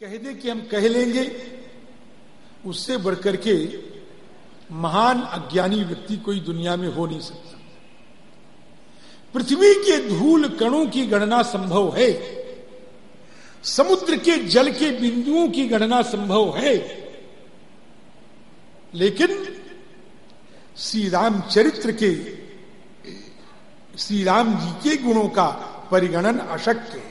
कह दे कि हम कह लेंगे, उससे बढ़कर के महान अज्ञानी व्यक्ति कोई दुनिया में हो नहीं सकता। पृथ्वी के धूल कणों की गणना संभव है। समुद्र के जल के बिंदुओं की गणना संभव है। लेकिन श्री रामचरित्र के श्री राम जी के गुणों का परिगणन अशक्य है।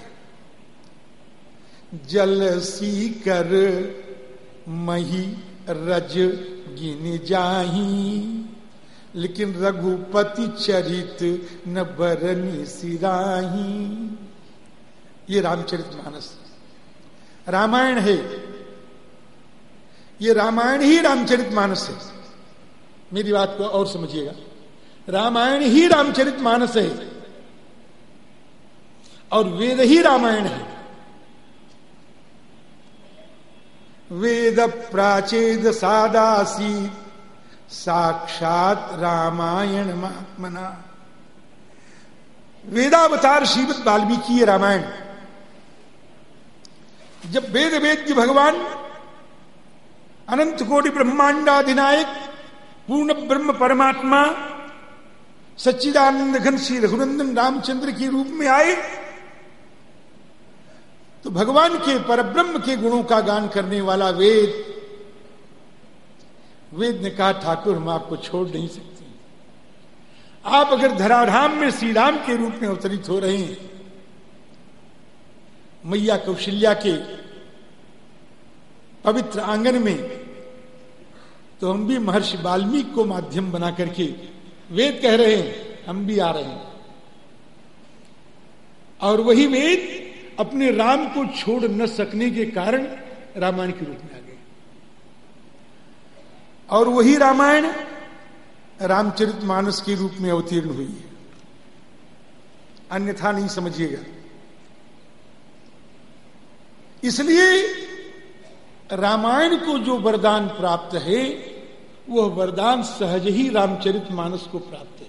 जल सी कर मही रज गिन जाही। लेकिन रघुपति चरित न बरनी सिराही। ये रामचरित मानस। रामायण है। ये रामायण ही रामचरित मानस है। मेरी बात को और समझिएगा। रामायण ही रामचरित मानस है। और वेद ही रामायण है। वेद प्राचेद सादासी। साक्षात रामायण महात्मना वेदावतार श्रीमद वाल्मीकि रामायण। जब वेद वेद्य भगवान, अनंत कोटि ब्रह्मांडाधिनायक, पूर्ण ब्रह्म परमात्मा, सच्चिदानंद घन श्री रघुनंदन रामचंद्र के रूप में आए तो भगवान के परब्रह्म के गुणों का गान करने वाला वेद वेद ने कहा, ठाकुर, हम आपको छोड़ नहीं सकते। आप अगर धराधाम में श्री राम के रूप में अवतरित हो रहे हैं, मैया कौशल्या के पवित्र आँगन में तो हम भी महर्षि वाल्मीकि को माध्यम बना करके वेद कह रहे हैं, हम भी आ रहे हैं। और वही वेद अपने राम को छोड़ न सकने के कारण रामायण के रूप में आ गए। और वही रामायण रामचरित मानस के रूप में अवतीर्ण हुई है। अन्यथा नहीं समझिएगा। इसलिए रामायण को जो वरदान प्राप्त है, वह वरदान सहज ही रामचरित मानस को प्राप्त है।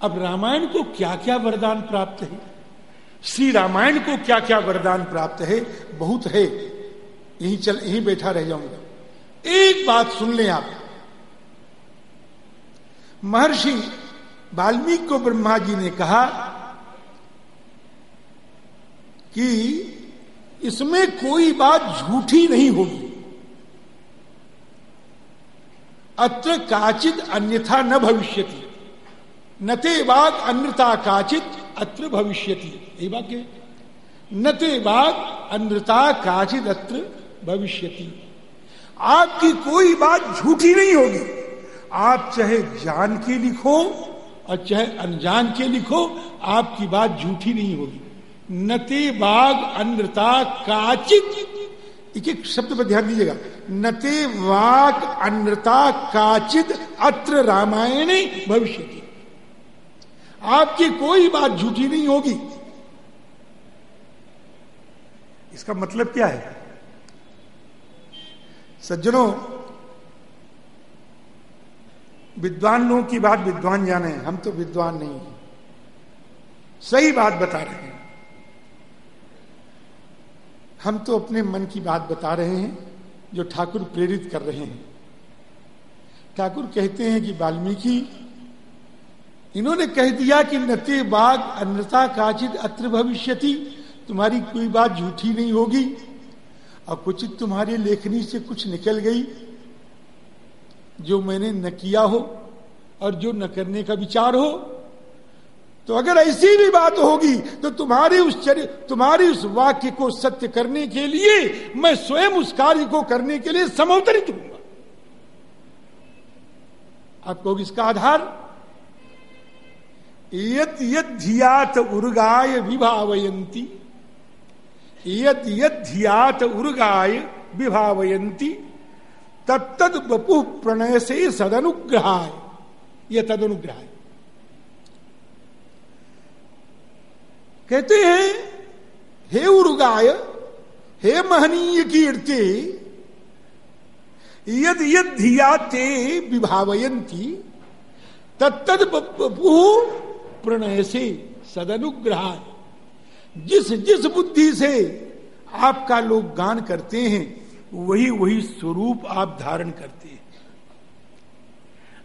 अब रामायण को क्या क्या वरदान प्राप्त है? श्री रामायण को क्या क्या वरदान प्राप्त है? बहुत है। यही चल, यही बैठा रह जाऊँगा। एक बात सुन लें आप। महर्षि वाल्मीकि को ब्रह्मा जी ने कहा कि इसमें कोई बात झूठी नहीं होगी। अत्र काचित अन्यथा न भविष्यति। नते बाग अन्यथा काचित अत्र भविष्यति। यही वाक्य नते बाग अन्यता काचित अत्र भविष्यति। आपकी कोई बात झूठी नहीं होगी। आप चाहे जान के लिखो और चाहे अनजान के लिखो, आपकी बात झूठी नहीं होगी। नते बाग अन्यता काचित एक एक शब्द पर ध्यान दीजिएगा। नते वाक अन्यता काचित अत्र रामायण भविष्य आपकी कोई बात झूठी नहीं होगी। इसका मतलब क्या है? सज्जनों, विद्वान लोगों की बात विद्वान जाने, हम तो विद्वान नहीं है। सही बात बता रहे हैं। हम तो अपने मन की बात बता रहे हैं, जो ठाकुर प्रेरित कर रहे हैं। ठाकुर कहते हैं कि वाल्मीकि इन्होंने कह दिया कि नते बाग अन्यता काचित अत्र भविष्यति। तुम्हारी कोई बात झूठी नहीं होगी। और कुछ तुम्हारी लेखनी से कुछ निकल गई, जो मैंने न किया हो और जो न करने का विचार हो। तो अगर ऐसी भी बात होगी तो तुम्हारी उस चर, तुम्हारी उस वाक्य को सत्य करने के लिए मैं स्वयं उस कार्य को करने के लिए समोतरित हूँगा आप कहोगे इसका आधार यद यद धियात उर्गाय विभावयंती यद यद धियात उर्गाय विभावयंती तत्तद बपु प्रणय से सदनुग्रहाय। यह तदनुग्रह कहते हैं, हे उर्गाय, हे महनीय कीर्ति, यद यद धिया विभावयंती तत्तद बपु प्रणय से सदनुग्रह जिस जिस बुद्धि से आपका लोग गान करते हैं, वही वही स्वरूप आप धारण करते हैं।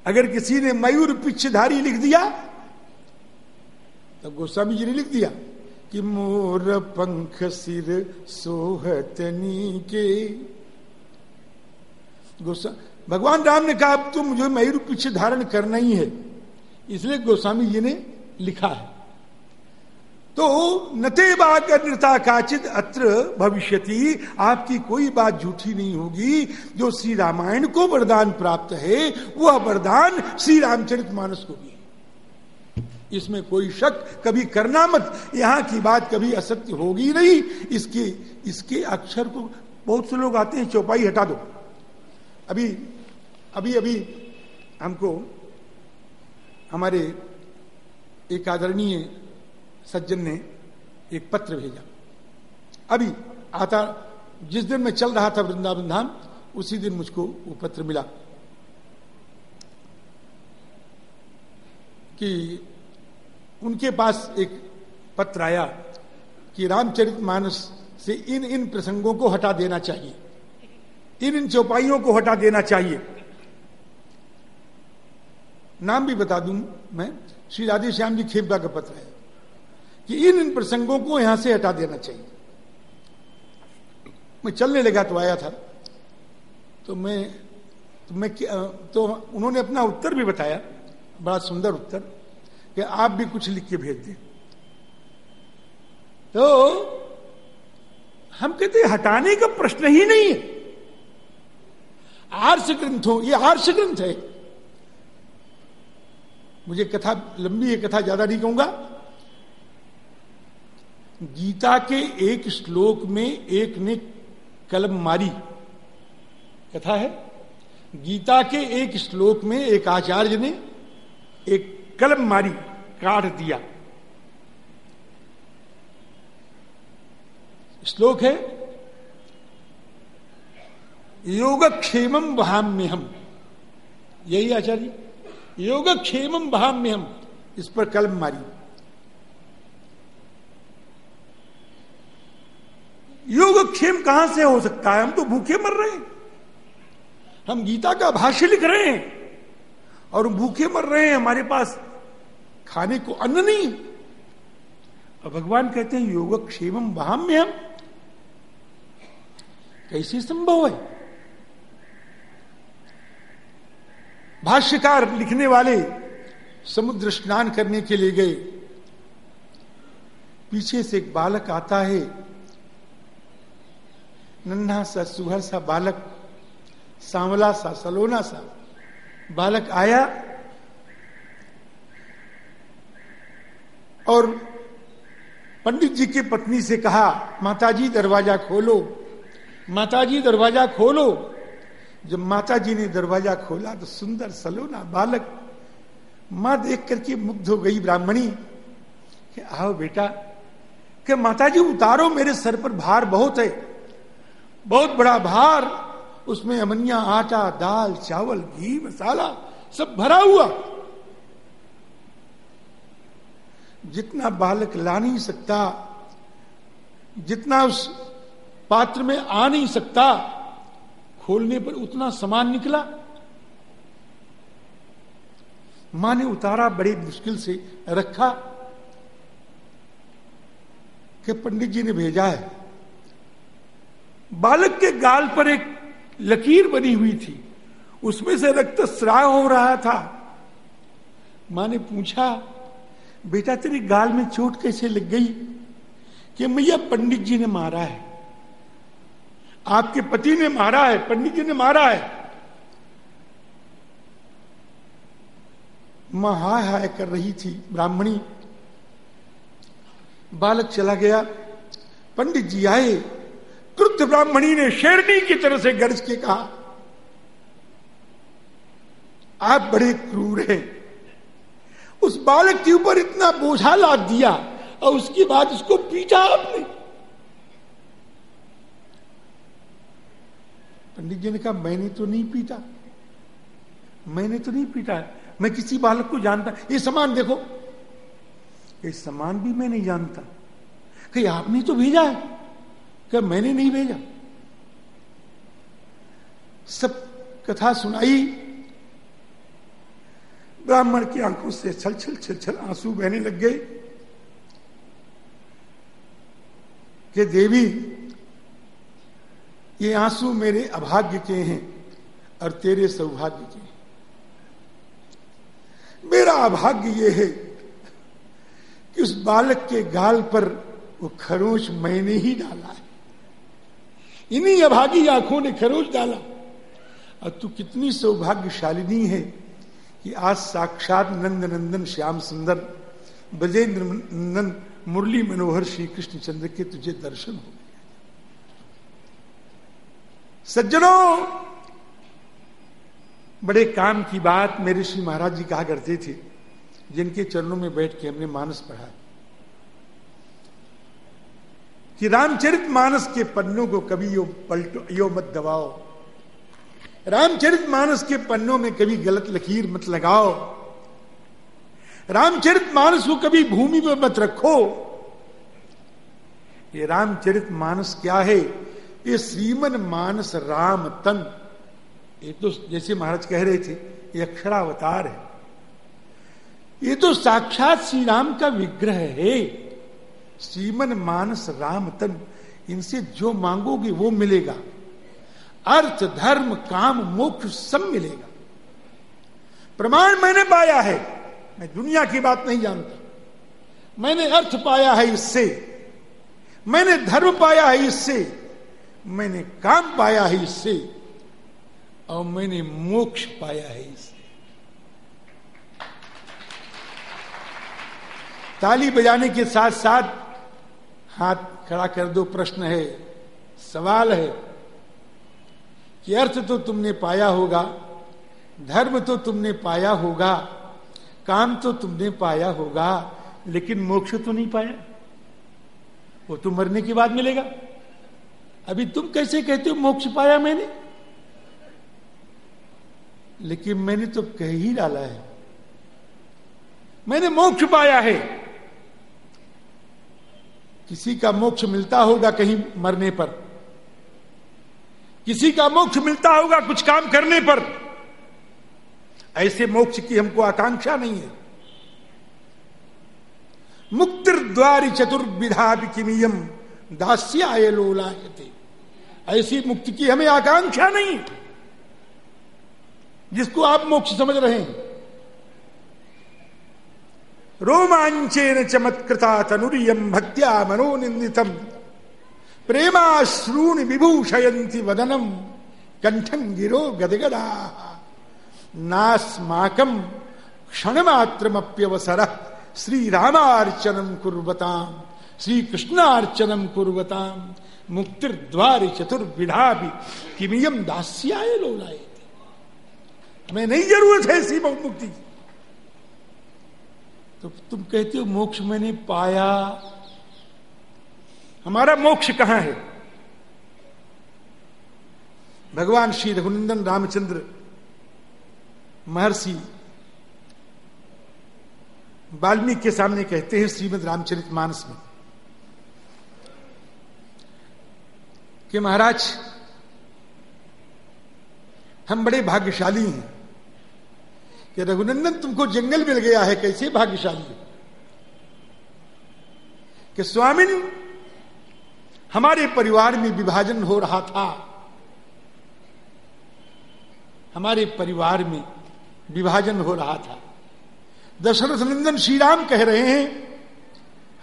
अगर किसी ने मयूर पिछधारी लिख दिया, तब गोस्वामी जी ने लिख दिया कि मोर पंख सिर सोहतनी के गोस्वा भगवान राम ने कहा, अब तो मुझे मयूर पीछे धारण करना ही है। इसलिए गोस्वामी जी ने लिखा है। तो नते बाग नृता काचित अत्र भविष्यति, आपकी कोई बात झूठी नहीं होगी। जो श्री रामायण को वरदान प्राप्त है, वह वरदान श्री रामचरित मानस को भी इसमें कोई शक कभी करना मत। यहाँ की बात कभी असत्य होगी नहीं। इसके इसके अक्षर को बहुत से लोग आते हैं, चौपाई हटा दो। अभी अभी अभी हमको, हमारे एक आदरणीय सज्जन ने एक पत्र भेजा। अभी आता जिस दिन मैं चल रहा था वृंदावन धाम, उसी दिन मुझको वो पत्र मिला कि उनके पास एक पत्र आया कि रामचरित मानस से इन इन प्रसंगों को हटा देना चाहिए। इन इन चौपाइयों को हटा देना चाहिए। नाम भी बता दूँ मैं श्री राधे श्याम जी खेपा का पत्र है कि इन इन प्रसंगों को यहाँ से हटा देना चाहिए। मैं चलने लगा तो आया था। तो मैं तो मैं तो उन्होंने अपना उत्तर भी बताया, बड़ा सुंदर उत्तर, कि आप भी कुछ लिख के भेज दें। तो हम कहते हटाने का प्रश्न ही नहीं है। आर्ष ग्रंथ ये आर्ष ग्रंथ है। मुझे कथा, लंबी है, कथा ज़्यादा नहीं कहूँगा। गीता के एक श्लोक में एक ने कलम मारी। कथा है? गीता के एक श्लोक में एक आचार्य ने एक कलम मारी, काट दिया। श्लोक है, योगक्षेम बहाम्य हम यही आचार्य। योगक्षेम बहाम्य हम इस पर कलम मारी। योगक्षेम कहाँ से हो सकता है? हम तो भूखे मर रहे हैं। हम गीता का भाष्य लिख रहे हैं। और भूखे मर रहे हैं हमारे पास खाने को अन्न नहीं। और भगवान कहते हैं योगक्षेम बहाम में हम कैसे संभव है? भाष्यकार लिखने वाले समुद्र स्नान करने के लिए गए। पीछे से एक बालक आता है। नन्हा सा सुहर सा बालक, सांवला सा, सलोना सा। बालक आया और पंडित जी की पत्नी से कहा, माताजी, दरवाज़ा खोलो। माताजी, दरवाज़ा खोलो। जब माता जी ने दरवाज़ा खोला तो सुंदर सलोना बालक माँ देख करके मुग्ध हो गई ब्राह्मणी कि आओ बेटा, कि माता जी उतारो मेरे सर पर भार बहुत है। बहुत बड़ा भार, उसमें अमनिया, आटा, दाल, चावल, घी, मसाला सब भरा हुआ। जितना बालक ला नहीं सकता, जितना उस पात्र में आ नहीं सकता खोलने पर उतना सामान निकला। माँ ने उतारा बड़ी मुश्किल से, रखा कि पंडित जी ने भेजा है। बालक के गाल पर एक लकीर बनी हुई थी। उसमें से रक्त स्राव हो रहा था। माँ ने पूछा, बेटा, तेरी गाल में चोट कैसे लग गई कि मैया पंडित जी ने मारा है? आपके पति ने मारा है, पंडित जी ने मारा है। माँ हाय हाय कर रही थी ब्राह्मणी। बालक चला गया। पंडित जी आए। क्रुद्ध ब्राह्मणी ने शेरनी की तरह से गर्ज के कहा, आप बड़े क्रूर हैं। उस बालक के ऊपर इतना बोझा लाद दिया और उसके बाद उसको पीटा आपने। पंडित जी ने कहा, मैंने तो नहीं पीटा। मैंने तो नहीं पीटा। मैं किसी बालक को जानता। ये सामान देखो। ये सामान भी मैं नहीं जानता। कहीं आपने तो भेजा है? कब मैंने नहीं भेजा? सब कथा सुनाई। ब्राह्मण की आँखों से छल छल छल छल आँसू बहने लग गए। कि देवी ये आँसू मेरे अभाग्य के हैं और तेरे सौभाग्य के मेरा अभाग्य ये है कि उस बालक के गाल पर वो खरोच मैंने ही डाला है। इन्हीं अभागी आँखों ने खरोच डाला। और तू कितनी सौभाग्यशालिनी है कि आज साक्षात नंद नंदन श्याम सुंदर ब्रजेंद्र नंदन मुरली मनोहर श्री कृष्ण चंद्र के तुझे दर्शन हो। सज्जनों, बड़े काम की बात मेरे श्री महाराज जी कहा करते थे, जिनके चरणों में बैठ के हमने मानस पढ़ा। कि रामचरित मानस के पन्नों को कभी यो पलटो, यो मत दबाओ। रामचरित मानस के पन्नों में कभी गलत लकीर मत लगाओ। रामचरित मानस को कभी भूमि पर मत रखो। ये रामचरित मानस क्या है? ये श्रीमन मानस राम तन। ये तो जैसे महाराज कह रहे थे, ये अक्षरावतार है। ये तो साक्षात श्री राम का विग्रह है। श्रीमन मानस राम तन, इनसे जो मांगोगे वो मिलेगा। अर्थ, धर्म, काम, मोक्ष सब मिलेगा। प्रमाण मैंने पाया है। मैं दुनिया की बात नहीं जानता। मैंने अर्थ पाया है इससे। मैंने धर्म पाया है इससे। मैंने काम पाया है इससे, और मैंने मोक्ष पाया है इससे। ताली बजाने के साथ साथ हाथ खड़ा कर दो, प्रश्न है, सवाल है, कि अर्थ तो तुमने पाया होगा, धर्म तो तुमने पाया होगा, काम तो तुमने पाया होगा, लेकिन मोक्ष तो नहीं पाया। वो तो मरने के बाद मिलेगा। अभी तुम कैसे कहते हो मोक्ष पाया मैंने? लेकिन मैंने तो कह ही डाला है। मैंने मोक्ष पाया है। किसी का मोक्ष मिलता होगा कहीं मरने पर। किसी का मोक्ष मिलता होगा कुछ काम करने पर। ऐसे मोक्ष की हमको आकांक्षा नहीं है। मुक्तिर द्वार चतुर्विधा किमियम दास्याय लोलायते ऐसी मुक्ति की हमें आकांक्षा नहीं। जिसको आप मोक्ष समझ रहे हैं। रोमांचेन चमत्कृता तनुरियम भक्त्या मनोनिंदितम प्रेमाश्रून विभूषयंती वदनम कंठं गिरो गदगदा। नास्माकम क्षणमात्रमप्यवसर। श्री रामार्चनम कुर्वताम। श्री कृष्णार्चनम कुर्वताम मुक्तिर द्वार चतुर्विधा भी किमियम दास्याय लोलाए हमें नहीं ज़रूरत है ऐसी मुक्ति तो तुम कहते हो, मोक्ष मैंने पाया। हमारा मोक्ष कहाँ है? भगवान श्री रघुनंदन रामचंद्र महर्षि वाल्मीकि के सामने कहते हैं, श्रीमद रामचरित मानस में कि महाराज, हम बड़े भाग्यशाली हैं कि रघुनंदन तुमको जंगल मिल गया है, कैसे भाग्यशाली कि स्वामिन हमारे परिवार में विभाजन हो रहा था, हमारे परिवार में विभाजन हो रहा था। दशरथ नंदन श्री राम कह रहे हैं,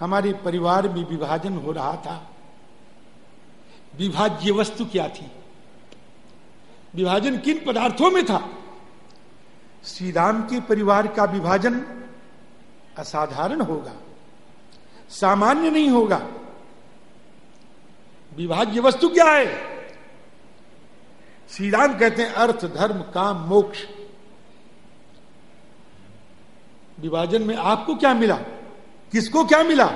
हमारे परिवार में विभाजन हो रहा था। विभाज्य वस्तु क्या थी? विभाजन किन पदार्थों में था? श्री राम के परिवार का विभाजन असाधारण होगा, सामान्य नहीं होगा। विभाज्य वस्तु क्या है? श्री राम कहते हैं अर्थ, धर्म, काम, मोक्ष। विभाजन में आपको क्या मिला? किसको क्या मिला?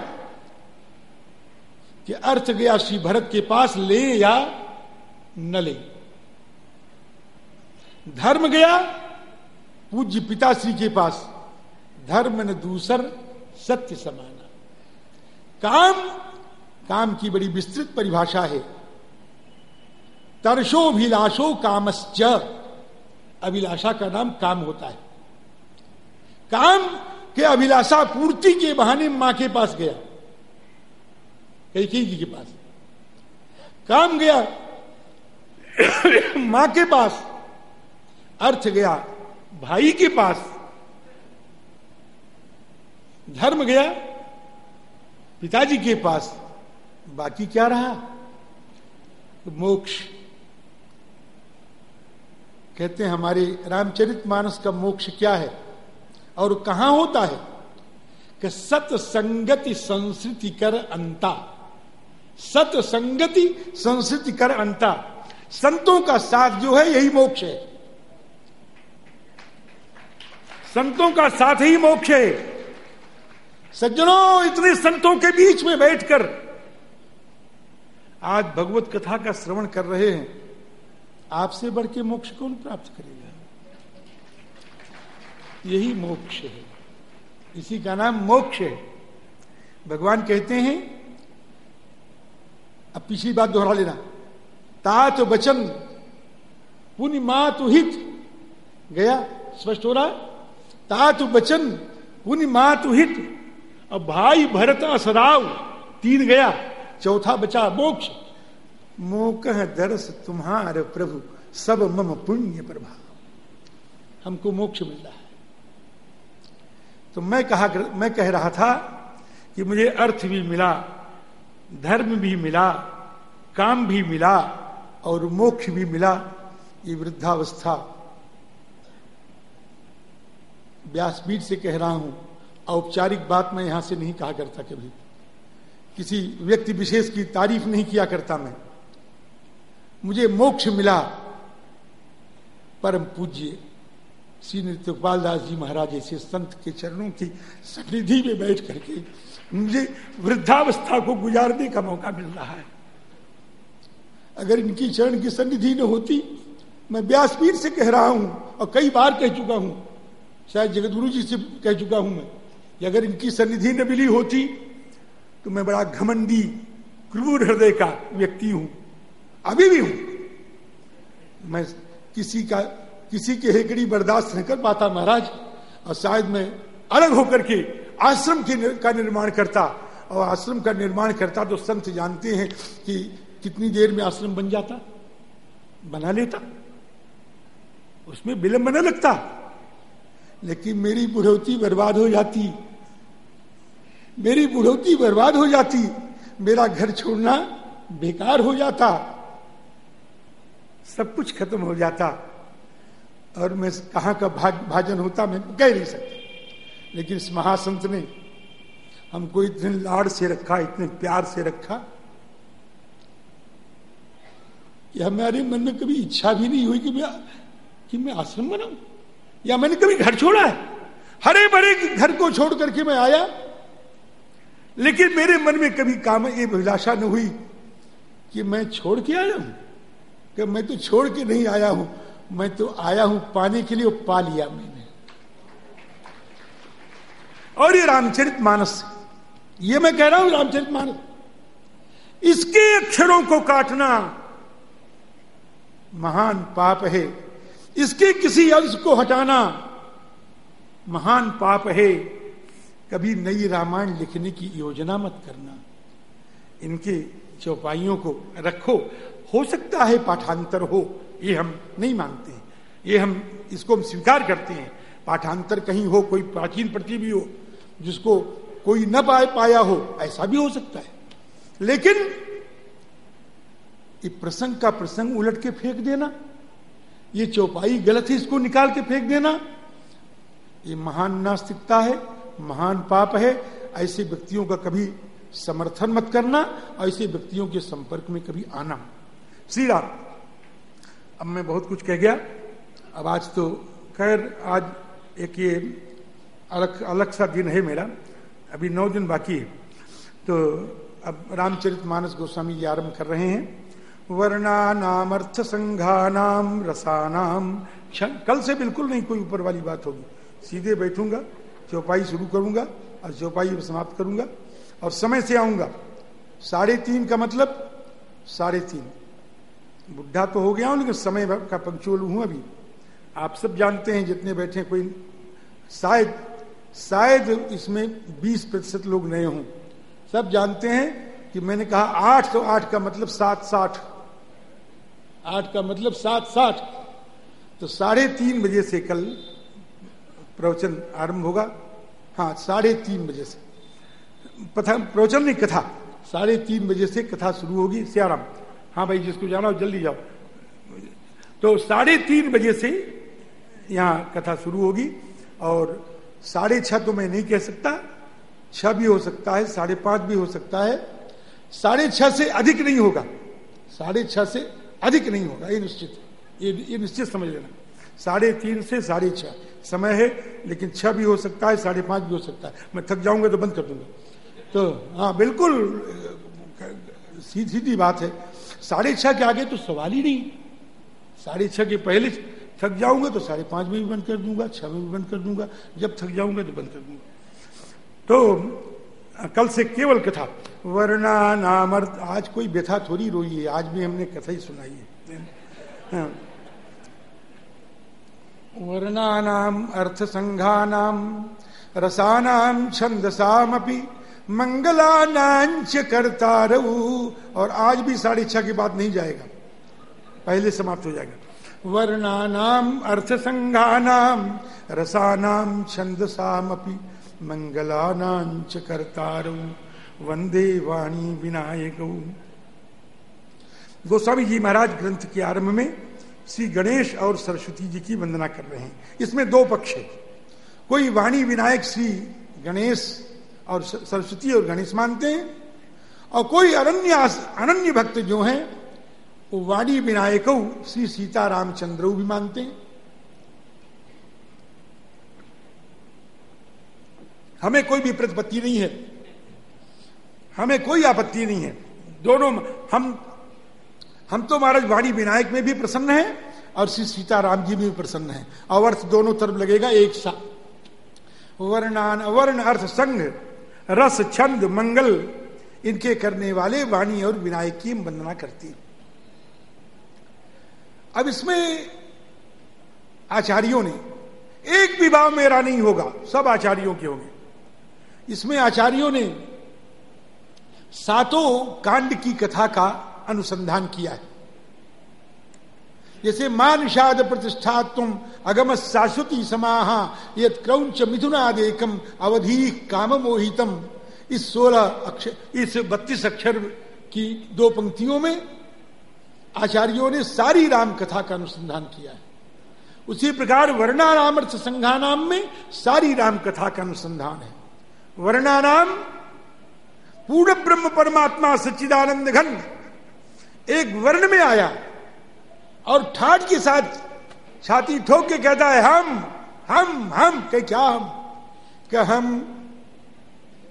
कि अर्थ गया श्री भरत के पास ले या न ले। धर्म गया, पूज्य पिता श्री के पास। धर्म न दूसर, सत्य समाना। काम काम की बड़ी विस्तृत परिभाषा है। तरशोभिलाषो कामश्च। अभिलाषा का नाम काम होता है। काम के अभिलाषा पूर्ति के बहाने माँ के पास गया। कैकी जी के पास। काम गया। माँ के पास। अर्थ गया। भाई के पास। धर्म गया। पिताजी के पास। बाकी क्या रहा? मोक्ष। कहते हैं, हमारे रामचरित मानस का मोक्ष क्या है? और कहाँ होता है? कि सतसंगति संस्कृति कर अंता। सतसंगति संस्कृति कर अंता। संतों का साथ जो है, यही मोक्ष है। संतों का साथ ही मोक्ष है। सज्जनों, इतने संतों के बीच में बैठकर आज भगवत कथा का श्रवण कर रहे हैं। आपसे बढ़ के मोक्ष कौन प्राप्त करेगा? यही मोक्ष है। इसी का नाम मोक्ष है। भगवान कहते हैं अब पिछली बात दोहरा लेना। तात वचन पुण्य मातु हित, गया, स्पष्ट हो रहा तात वचन पुण्य मातु हित, अब भाई भरत असराव, तीन गया, चौथा बचा मोक्ष। मोक दर्श तुम्हार प्रभु, सब मम पुण्य प्रभाव। हमको मोक्ष मिल रहा है। तो मैं कहा, मैं कह रहा था कि मुझे अर्थ भी मिला। धर्म भी मिला, काम भी मिला और मोक्ष भी मिला, ये वृद्धावस्था। व्यासपीठ से कह रहा हूँ, औपचारिक बात मैं यहाँ से नहीं कहा करता कभी। किसी व्यक्ति विशेष की तारीफ़ नहीं किया करता मैं। मुझे मोक्ष मिला। परम पूज्य श्री नृत्यपाल दास जी महाराज ऐसे संत के चरणों की सन्निधि में बैठ करके मुझे वृद्धावस्था को गुजारने का मौका मिल रहा है। अगर इनकी चरण की सन्निधि न होती, मैं व्यासपीठ से कह रहा हूँ और कई बार कह चुका हूँ, शायद जगतगुरु जी से कह चुका हूँ मैं, कि अगर इनकी सन्निधि न मिली होती तो मैं बड़ा घमंडी, क्रूर हृदय का व्यक्ति हूँ, अभी भी हूँ। मैं किसी का, किसी के हेकड़ी बर्दाश्त नहीं कर पाता महाराज, और शायद मैं अलग होकर के आश्रम की का निर्माण करता। और आश्रम का निर्माण करता तो संत जानते हैं कि कितनी देर में आश्रम बन जाता। बना लेता। उसमें विलंब न लगता। लेकिन मेरी बुढ़ौती बर्बाद हो जाती। मेरी बुढ़ौती बर्बाद हो जाती। मेरा घर छोड़ना बेकार हो जाता। सब कुछ खत्म हो जाता। और मैं कहा का भाजन होता मैं कह नहीं सकता। लेकिन इस महासंत ने हमको इतने लाड़ से रखा, इतने प्यार से रखा कि हमारे मन में कभी इच्छा भी नहीं हुई कि मैं कि मैं आश्रम बनाऊ? या मैंने कभी घर छोड़ा है? हरे भरे घर को छोड़ करके मैं आया, लेकिन मेरे मन में कभी काम ये अभिलाषा न हुई कि मैं छोड़ के आया हूँ? कि मैं तो छोड़ के नहीं आया हूँ, मैं तो आया हूँ पाने के लिए पा लिया मैंने। और ये रामचरित मानस ये मैं कह रहा हूँ रामचरित मानस। इसके अक्षरों को काटना महान पाप है। इसके किसी अंश को हटाना महान पाप है। कभी नई रामायण लिखने की योजना मत करना। इनके चौपाइयों को रखो। हो सकता है पाठांतर हो, ये हम नहीं मानते। ये हम, इसको हम स्वीकार करते हैं। पाठांतर कहीं हो, कोई प्राचीन प्रति भी हो जिसको कोई न पाए पाया हो, ऐसा भी हो सकता है। लेकिन ये प्रसंग का प्रसंग उलट के फेंक देना, ये चौपाई गलत है, इसको निकाल के फेंक देना, ये महान नास्तिकता है, महान पाप है, ऐसे व्यक्तियों का कभी समर्थन मत करना, ऐसे व्यक्तियों के संपर्क में कभी आना। श्री राम अब मैं बहुत कुछ कह गया, अब आज तो खैर, आज एक ये अलग अलग सा दिन है मेरा। अभी नौ दिन बाकी है। तो अब रामचरित मानस गोस्वामी जी आरंभ कर रहे हैं। वर्णानाम अर्थ संघानाम रसानाम कल से बिल्कुल नहीं, कोई ऊपर वाली बात होगी। सीधे बैठूँगा, चौपाई शुरू करूँगा और चौपाई समाप्त करूँगा और समय से आऊँगा। साढ़े तीन का मतलब साढ़े तीन। बुढ़ा तो हो गया हूँ, लेकिन समय का पंक्चुअल हूँ अभी। आप सब जानते हैं, जितने बैठे कोई शायद शायद इसमें 20 प्रतिशत लोग नए हों। सब जानते हैं कि मैंने कहा आठ तो आठ का मतलब सात साठ। आठ का मतलब सात साठ। तो साढ़े तीन बजे से कल प्रवचन आरंभ होगा। हाँ साढ़े तीन बजे से। प्रवचन नहीं, कथा। साढ़े तीन बजे से कथा शुरू होगी सियाराम। हाँ भाई, जिसको जाना हो जल्दी जाओ। तो साढ़े तीन बजे से यहाँ कथा शुरू होगी और साढ़े छह तो मैं नहीं कह सकता। छह भी हो सकता है, साढ़े पाँच भी हो सकता है। साढ़े छह से अधिक नहीं होगा। साढ़े छह से अधिक नहीं होगा, ये निश्चित ये ये निश्चित समझ लेना। साढ़े तीन से साढ़े छह। समय है, लेकिन छह भी हो सकता है, साढ़े पाँच भी हो सकता है। मैं थक जाऊँगा तो बंद कर दूँगा। तो हाँ बिल्कुल, सीधी सीधी बात है। साढ़े छह के आगे तो सवाल ही नहीं। साढ़े छह के पहले थक जाऊँगा तो साढ़े पाँच में भी बंद कर दूँगा, छह में भी बंद कर दूँगा। जब थक जाऊँगा तो बंद कर दूँगा। तो कल से केवल कथा। वर्णा नाम आज कोई व्यथा थोड़ी रोई है, आज भी हमने कथा ही सुनाई है। हाँ। वर्णानाम अर्थ संघानाम रसानाम, छंदसामपि, मंगलानांच करता रहू और आज भी साढ़े छह के बाद नहीं जाएगा। पहले समाप्त हो जाएगा। वर्णानाम अर्थ संघानाम रसानाम छंदसामपि मंगलानांच करता रहू वंदे वाणी विनायक। गोस्वामी जी महाराज ग्रंथ के आरंभ में श्री गणेश और सरस्वती जी की वंदना कर रहे हैं। इसमें दो पक्ष है। कोई वाणी विनायक श्री गणेश और सरस्वती और गणेश मानते हैं, और कोई अनन्य अनन्य भक्त जो हैं वो वाणी विनायक श्री सीता रामचंद्र भी मानते हैं। हमें कोई भी प्रतिपत्ति नहीं है। हमें कोई आपत्ति नहीं है। दोनों हम हम तो महाराज वाणी विनायक में भी प्रसन्न है और श्री सीताराम जी भी प्रसन्न है। और अर्थ दोनों तरफ़ लगेगा एक सा। वर्णान, वर्ण, अर्थ संघ रस, छंद, मंगल, इनके करने वाले वाणी और विनायक की वंदना करती अब इसमें आचार्यों ने, एक विवाह मेरा नहीं होगा, सब आचार्यों के होंगे। इसमें आचार्यों ने सातों कांड की कथा का अनुसंधान किया है। जैसे मानुषाद प्रतिष्ठा तुम अगम शाश्वती समाहा यद क्रौच मिथुनादेकम अवधि काम मोहितम इस सोलह अक्षर, इस बत्तीस अक्षर की दो पंक्तियों में आचार्यों ने सारी राम कथा का अनुसंधान किया है। उसी प्रकार वर्णानामर्थ संघानाम में सारी राम कथा का अनुसंधान है। वर्णानाम पूर्ण ब्रह्म परमात्मा सच्चिदानंद घन, एक वर्ण में आया और ठाट के साथ छाती ठोक के कहता है, हम हम हम, कह क्या हम? क्या हम,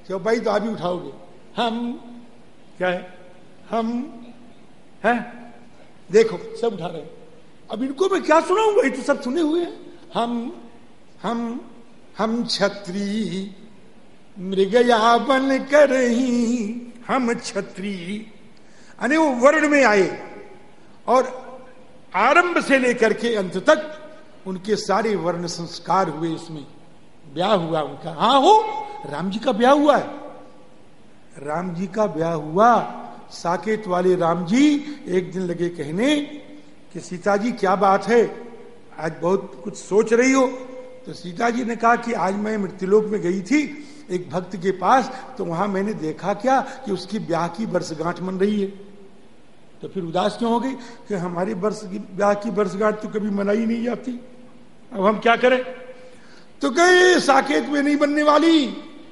क्यों भाई तो आप ही उठाओगे। हम, क्या है? हम, है? देखो, सब उठा रहे अब इनको मैं क्या सुनाऊँगा? तो सब सुने हुए हैं। हम हम हम छत्री मृगया बन कर ही हम छत्री अने वो वर्ण में आए और आरंभ से लेकर के अंत तक उनके सारे वर्ण संस्कार हुए इसमें। ब्याह हुआ उनका। हाँ हो, राम जी का ब्याह हुआ है। राम जी का ब्याह हुआ साकेत वाले राम जी एक दिन लगे कहने कि सीता जी क्या बात है? आज बहुत कुछ सोच रही हो। तो सीता जी ने कहा कि आज मैं मृत्युलोक में गई थी, एक भक्त के पास तो वहाँ मैंने देखा क्या कि उसकी ब्याह की वर्षगांठ मन रही है। तो फिर उदास क्यों हो गई कि हमारी की, ब्याह की वर्षगांठ तो कभी मनाई नहीं जाती। अब हम क्या करें? तो कहे, साकेत में नहीं बनने वाली,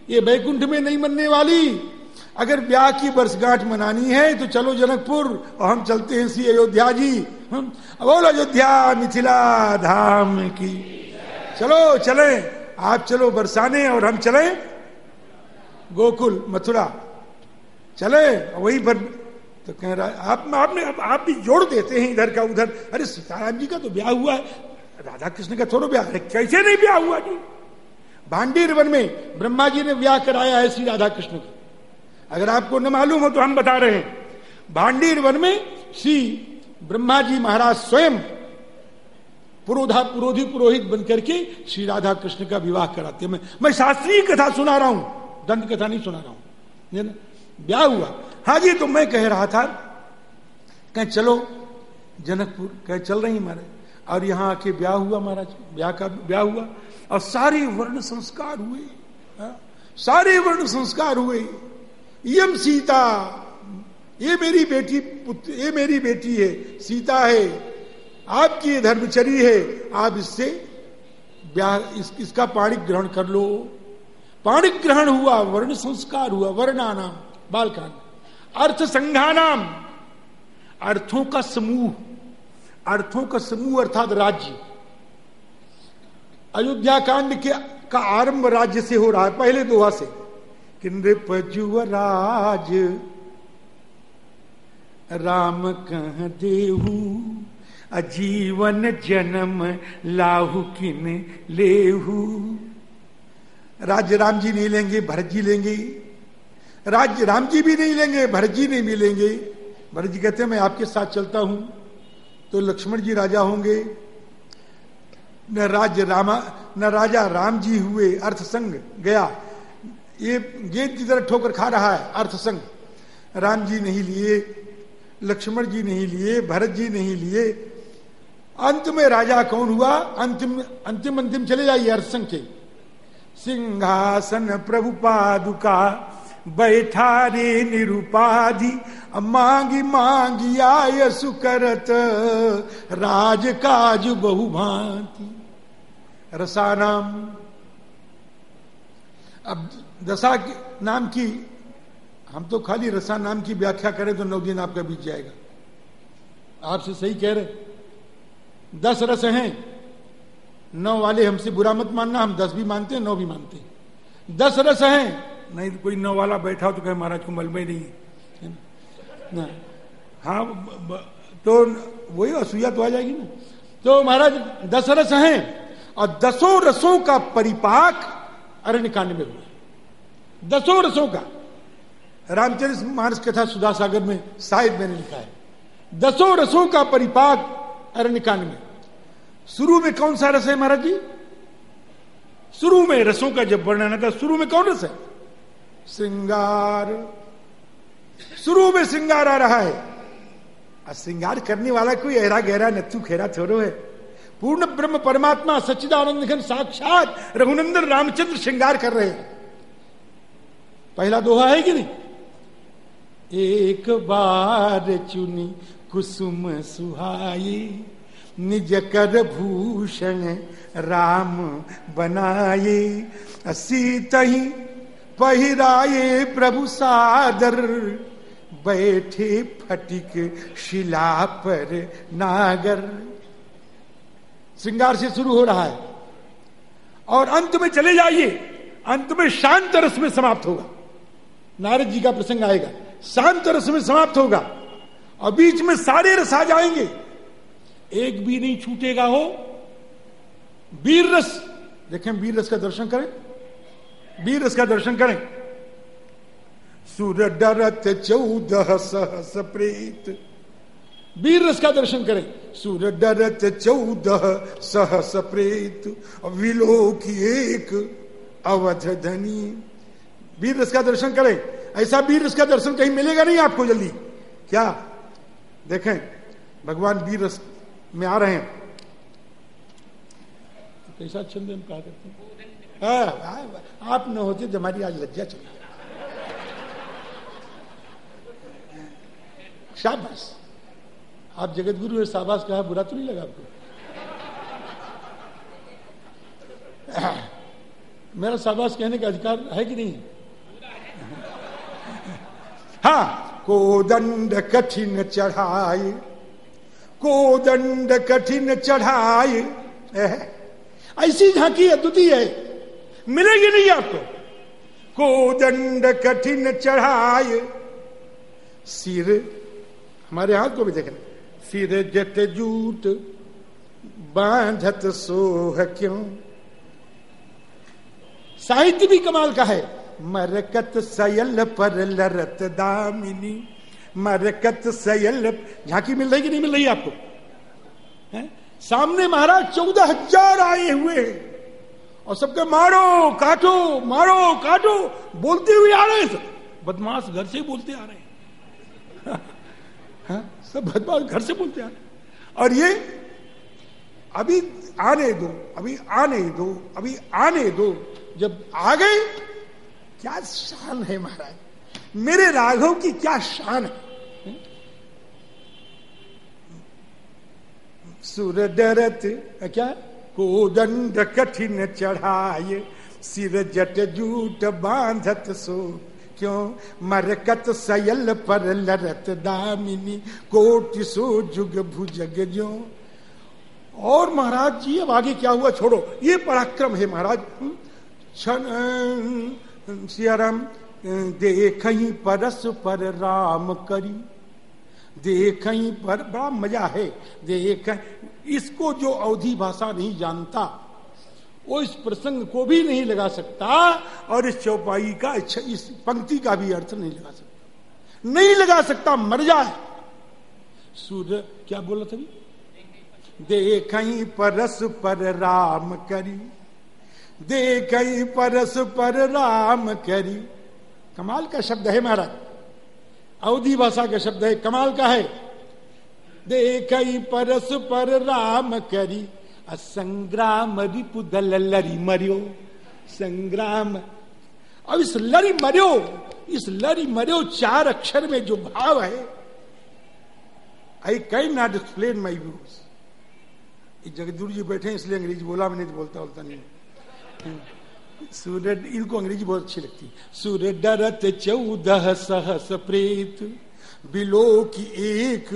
ये बैकुंठ में नहीं बनने वाली। अगर ब्याह की वर्षगांठ मनानी है तो चलो जनकपुर, और हम चलते हैं सी अयोध्या जी। हम बोल, अयोध्या मिथिला धाम की। चलो, चले। आप चलो बरसाने और हम चले। गोकुल, मथुरा। चले, वही पर। तो कह रहा आप, आपने, आप आप भी जोड़ देते हैं इधर का उधर। अरे, सीताराम जी का तो ब्याह हुआ है। राधा कृष्ण का थोड़ा ब्याह कैसे नहीं ब्याह हुआ जी? भांडीर वन में ब्रह्मा जी ने ब्याह कराया है श्री राधा कृष्ण का। अगर आपको न मालूम हो तो हम बता रहे हैं। भांडीर वन में श्री ब्रह्मा जी महाराज स्वयं पुरोधा पुरोधी पुरोहित बनकर के श्री राधा कृष्ण का विवाह कराते हैं। मैं, मैं शास्त्रीय कथा सुना रहा हूँ दंत कथा नहीं सुना रहा हूँ। ब्याह हुआ। हाँ जी तो मैं कह रहा था कह चलो जनकपुर कह चल रही हमारे और यहाँ आके ब्याह हुआ महाराज ब्याह का ब्याह हुआ। और सारे वर्ण संस्कार हुए। हा? सारे वर्ण संस्कार हुए। यम सीता। ये मेरी बेटी ये मेरी बेटी है सीता है। आपकी धर्मचरी है आप इससे इस, इसका पाणी ग्रहण कर लो। पाणी ग्रहण हुआ वर्ण संस्कार हुआ वर्णानाम बालकांड अर्थ संघानाम अर्थों का समूह अर्थों का समूह अर्थात राज्य। अयोध्या कांड के का आरंभ राज्य से हो रहा है पहले दोहा से। नृप जुवराज राम कह देहू, अजीवन जन्म लाहू किन लेहू। राज राम जी नहीं लेंगे भरत जी लेंगे। राज्य राम जी भी नहीं लेंगे भरत जी नहीं मिलेंगे। भरत जी कहते हैं, मैं आपके साथ चलता हूँ तो लक्ष्मण जी राजा होंगे। न राज्य रामा, न राजा राम जी हुए अर्थ संग गया ये गेंद की तरह ठोकर खा रहा है अर्थ संग राम जी नहीं लिए, लक्ष्मण जी नहीं लिए, भरत जी नहीं लिए। अंत में राजा कौन हुआ? अंतिम अंतिम अंतिम चले जाइए अर्थ संग के। सिंहासन प्रभु पादुका बैठा रे निरुपाधि, मांगी मांगी आय सुकरत राज काज बहुभांति। रसानाम अब दशा नाम की, हम तो खाली रसा नाम की व्याख्या करें तो नौ दिन आपका बीत जाएगा। आपसे सही कह रहे दस रस हैं। नौ वाले हमसे बुरा मत मानना, हम दस भी मानते हैं, नौ भी मानते हैं। दस रस हैं। नहीं तो कोई नौ वाला बैठा हो तो कहे, महाराज को मलबे नहीं है। ना? हाँ तो वही असूया तो आ जाएगी ना। तो महाराज, दस रस हैं और दसों रसों का परिपाक अरण्य कांड में हुआ। दसों रसों का। रामचरित मानस कथा सुधा सागर में शायद मैंने लिखा है। दसों रसों का परिपाक अरण्य कांड में। शुरू में कौन सा रस है महाराज जी? शुरू में रसों का जब वर्णन था शुरू में कौन रस है? श्रृंगार। शुरू में श्रृंगार आ रहा है। श्रृंगार करने वाला कोई अहरा गहरा, नत्थु खेरा थोड़ो है। पूर्ण ब्रह्म परमात्मा सच्चिदानंद घन साक्षात रघुनंदन रामचंद्र श्रृंगार कर रहे हैं। पहला दोहा है कि नहीं? एक बार चुनी कुसुम सुहाई, निज कर भूषण राम बनाए। सीत ही पहिराए प्रभु सादर, बैठे फटिक शिला पर नागर। श्रृंगार से शुरू हो रहा है। और अंत में चले जाइए। अंत में शांत रस में समाप्त होगा। नारद जी का प्रसंग आएगा। शांत रस में समाप्त होगा। और बीच में सारे रस आ जाएँगे। एक भी नहीं छूटेगा हो वीर रस। देखें, वीर रस का दर्शन करें। वीर रस का दर्शन करें। सूर डरत चौदह सहस प्रेत। वीर रस का दर्शन करें। सूर डरत चौदह सहस प्रेत। विलो की एक अवध धनी। वीर रस का दर्शन करें। ऐसा वीर रस का दर्शन कहीं मिलेगा नहीं आपको जल्दी। क्या? देखें भगवान वीर रस में आ रहे हैं। कैसा छंद हम कहा करते हैं? आप न होते तो हमारी आज लज्जा चली। शाबाश। आप जगत गुरु है शाबाश कहा बुरा तो नहीं लगा आपको? मेरा शाबाश कहने का अधिकार है कि नहीं? हाँ कोदंड कठिन चढ़ाई कोदंड कठिन चढ़ाई। ऐसी झांकी अद्वितीय है, मिलेगी नहीं आपको। कोदंड कठिन चढ़ाई, सिर, हमारे हाथ को भी देखना सिर जट जूट बांधत सोह क्यों? साहित्य भी कमाल का है। मरकत सयल पर लरत दामिनी। मरकत सयल झांकी मिल रही कि नहीं मिल रही आपको? है? सामने महाराज चौदह हज़ार आए हुए और सबके मारो, काटो मारो, काटो। बोलते हुए आ रहे सब। बदमाश घर से बोलते आ रहे हैं। हाँ? सब बदमाश घर से बोलते आ रहे और ये, अभी आने दो, अभी आने दो, अभी आने दो। जब आ गए क्या शान है महाराज? मेरे राघव की क्या शान है? सुर डरत, क्या? कोदंड कठिन चढ़ाए, सिर जट जूट बांधत सो। क्यों? मरकत सयल पर लरत दामिनी, कोट सो जुग भुजग जो और महाराज जी, अब आगे क्या हुआ छोड़ो। ये पराक्रम है महाराज। हम्म? सियाराम देख परस पर राम करी। देख पर, बड़ा मज़ा है। देख, इसको जो अवधि भाषा नहीं जानता, वो इस प्रसंग को भी नहीं लगा सकता और इस चौपाई का, इस पंक्ति का भी अर्थ नहीं लगा सकता। नहीं लगा सकता, मर जाए। सूर्य, क्या बोला था? देख परस पर राम करी। देख परस पर राम करी। कमाल का शब्द है महाराज। अवधि भाषा का शब्द है, कमाल का है। देख परस पर राम करी। असंग्राम रिपु दल लरी मरियो। संग्राम। अब इस लरी मरियो, इस लरी मरियो चार अक्षर में जो भाव है I can not explain my views जगदूर जी बैठे इसलिए अंग्रेज़ी बोला मैंने तो बोलता बोलता नहीं। सूर्य इनको अंग्रेज़ी बहुत अच्छी लगती है। सूर्य डरत चौदह सहस प्रेत, बिलो की एक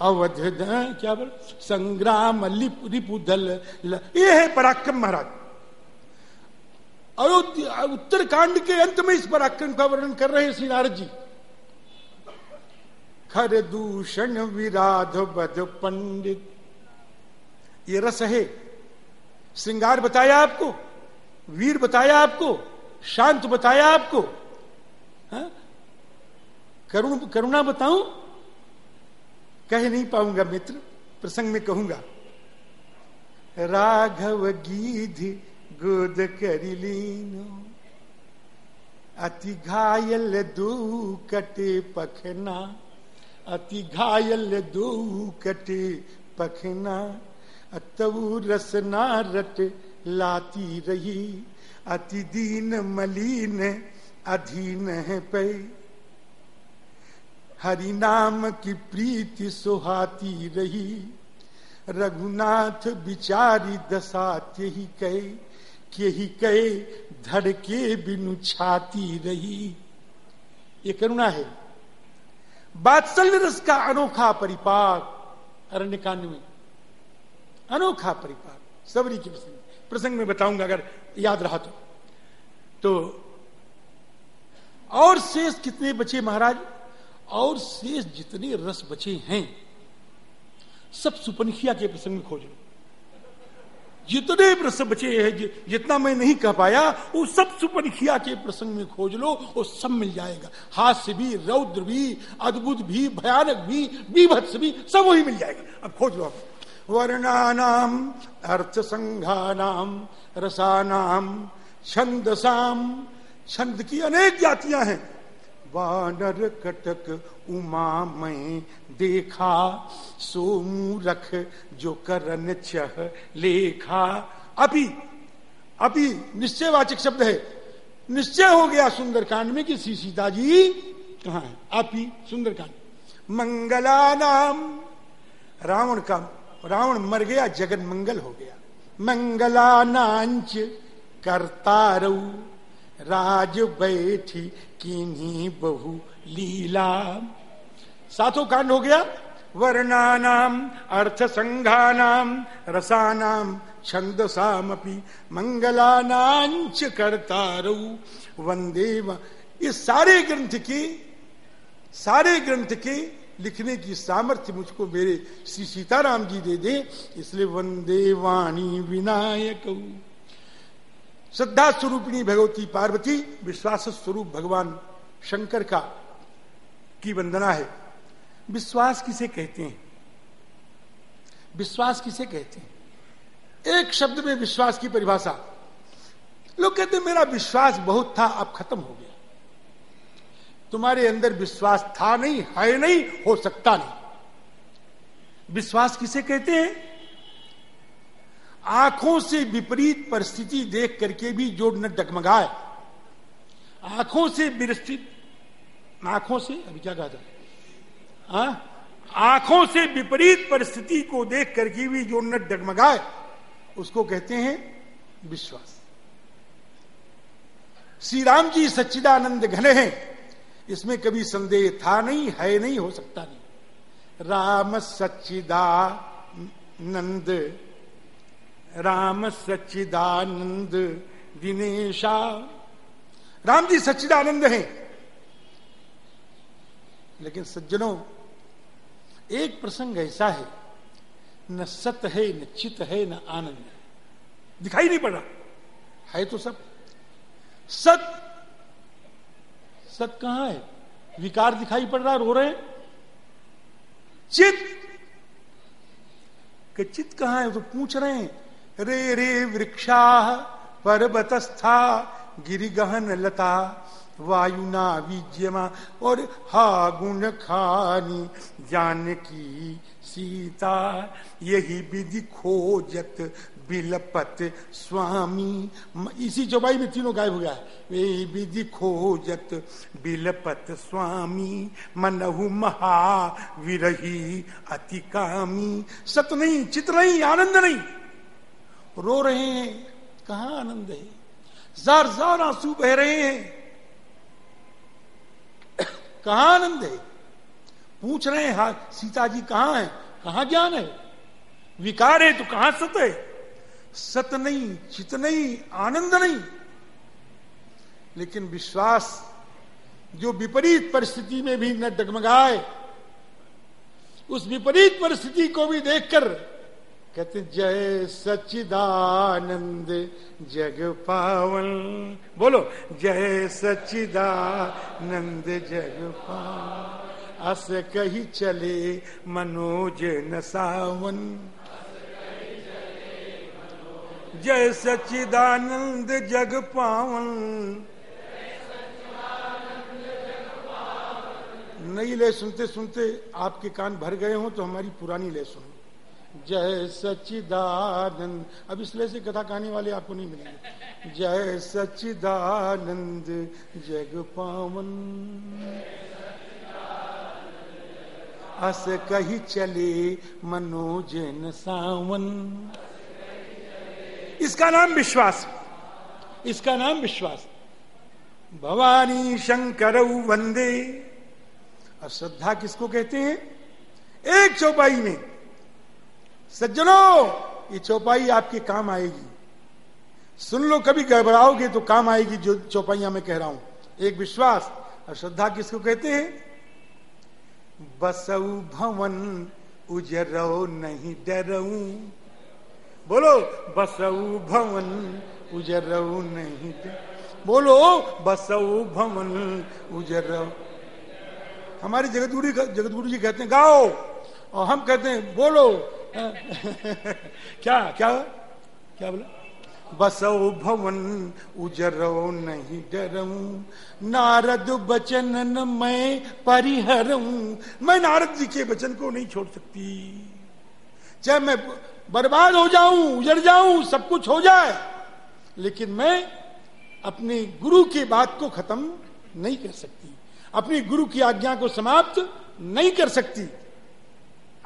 अवध क्या बोल? संग्राम लिप रिपु दल ये है पराक्रम महाराज। अयोध्या, उत्तरकांड के अंत में इस पराक्रम का वर्णन कर रहे हैं श्री नारद जी। खर दूषण विराध बध पंडित। ये रस है। श्रृंगार बताया आपको? वीर बताया आपको, शांत बताया आपको हाँ? करुण, करुणा बताऊँ कह नहीं पाऊँगा मित्र, प्रसंग में कहूँगा राघव गीध गोद करिलीनो अति घायल दो कटे पखना, अति घायल दो कटे पखना तऊ रसना रट लाती रही। अति दीन मलिन अधीन है पे। हरि नाम की प्रीति सुहाती रही। रघुनाथ बिचारी दसात यही कहे। के ही कहे, धड़के बिनु छाती रही। ये करुणा है। बात्सल्य रस का अनोखा परिपाक अरण्य कांड में। अनोखा परिपाक, सबरी के प्रसंग प्रसंग में बताऊँगा अगर याद रहा तो। तो और शेष कितने बचे महाराज? और शेष जितने रस बचे हैं, सब सुपनखिया के प्रसंग में खोज लो। जितने रस बचे हैं जितना मैं नहीं कह पाया, वो सब सुपनखिया के प्रसंग में खोज लो, वो सब मिल जाएगा। हास्य भी, रौद्र भी, अद्भुत भी, भयानक भी विभत्स भी, सब वही मिल जाएगा। अब खोज लो आप। वर्णानाम अर्थ संघानाम रसानाम, छंदसाम। छंद की अनेक जातियाँ हैं। वानर, कटक उमा मैं देखा सोमू रख जो करन चह, लेखा। अभी अभी निश्चयवाचक शब्द है। निश्चय हो गया सुंदरकांड में कि श्री सीता जी कहा है। ही सुंदरकांड। मंगला नाम, रावण का रावण मर गया जगन मंगल हो गया। मंगला नाच करतारऊ राज बैठी किन्हीं बहु लीला। सातों कांड हो गया, वर्णानाम अर्थ संघानाम रसानाम छंदसामपि मंगलानांच करतारऊ वंदे ये सारे ग्रंथ के, सारे ग्रंथ के लिखने की सामर्थ्य मुझको मेरे श्री सीताराम जी दे दे, इसलिए वंदे वाणी विनायक। श्रद्धा स्वरूपिणी भगवती पार्वती विश्वास स्वरूप भगवान शंकर का की वंदना है। विश्वास किसे कहते हैं? विश्वास किसे कहते हैं? एक शब्द में विश्वास की परिभाषा। लोग कहते मेरा विश्वास बहुत था, अब खत्म हो गया। तुम्हारे अंदर विश्वास था नहीं, है नहीं, हो सकता नहीं। विश्वास किसे कहते हैं? आँखों से विपरीत परिस्थिति देख करके भी जो न डगमगाए। आँखों से विरस्थित आँखों से, अभी क्या कहा था? हाँ? आँखों से विपरीत परिस्थिति को देख करके भी जो न डगमगाए, उसको कहते हैं विश्वास। श्री राम जी सच्चिदानंद घने हैं। इसमें कभी संदेह था नहीं, है नहीं, हो सकता नहीं। राम सच्चिदा नंद राम सच्चिदानंद दिनेशा। राम जी सच्चिदानंद हैं। लेकिन सज्जनों, एक प्रसंग ऐसा है, न सत है, न चित है, न आनंद है। दिखाई नहीं पड़ रहा। है तो सब। सत सत कहाँ है? विकार दिखाई पड़ रहा रो रहे चित! चित कहाँ है? तो पूछ रहे हैं। रे रे, वृक्षा, पर्वतस्था, गिरिगहन लता वायुना विज्यमा, और हा गुण खानी जानकी सीता, यही विधि खोजत बिलपत स्वामी। इसी चौपाई में तीनों गायब हो गया। वे विधि खोजत बिलपत स्वामी। मनहु महा विरही अति कामी सत नहीं, चित नहीं, आनंद नहीं। रो रहे हैं। कहा आनंद है? जार जार आँसू बह रहे हैं। कहा आनंद है? पूछ रहे हैं सीता जी कहाँ है? कहा ज्ञान है? विकार है तो कहाँ सत है? सत नहीं, चित नहीं, आनंद नहीं। लेकिन विश्वास जो विपरीत परिस्थिति में भी न डगमगाए, उस विपरीत परिस्थिति को भी देखकर कहते जय सच्चिदानंद जग पावन। बोलो, जय सच्चिदानंद जग पावन। अस कही चले मनोज न सावन। जय सच्चिदानंद जग पावन। नई ले सुनते सुनते आपके कान भर गए हो तो हमारी पुरानी ले सुनो। जय सच्चिदानंद। अब इसलिए से कथा कहानी वाले आपको नहीं मिलेंगे। जय सच्चिदानंद जग पावन। अस कही चले मनोजन सावन। इसका नाम विश्वास। इसका नाम विश्वास। भवानी शंकर वंदे। और श्रद्धा किसको कहते हैं? एक चौपाई में, सज्जनों, ये चौपाई आपके काम आएगी। सुन लो, कभी गड़बड़ाओगे तो काम आएगी जो चौपाइया मैं कह रहा हूँ। एक विश्वास। और श्रद्धा किसको कहते हैं? बसऊ भवन उजरो, नहीं डरऊ बोलो, बसऊ भवन उजरो नहीं बोलो, बसऊ भवन उजरो हमारे जगतगुरु जगतगुरु जी कहते हैं, गाओ। और हम कहते हैं, बोलो। क्या क्या? क्या बोला? बसो भवन उजरो नहीं डरू नारद बचन मैं परिहरू मैं नारद जी के वचन को नहीं छोड़ सकती। चाहे मैं बर्बाद हो जाऊँ, उजड़ जाऊँ, सब कुछ हो जाए। लेकिन मैं अपने गुरु की बात को खत्म नहीं कर सकती। अपनी गुरु की आज्ञा को समाप्त नहीं कर सकती।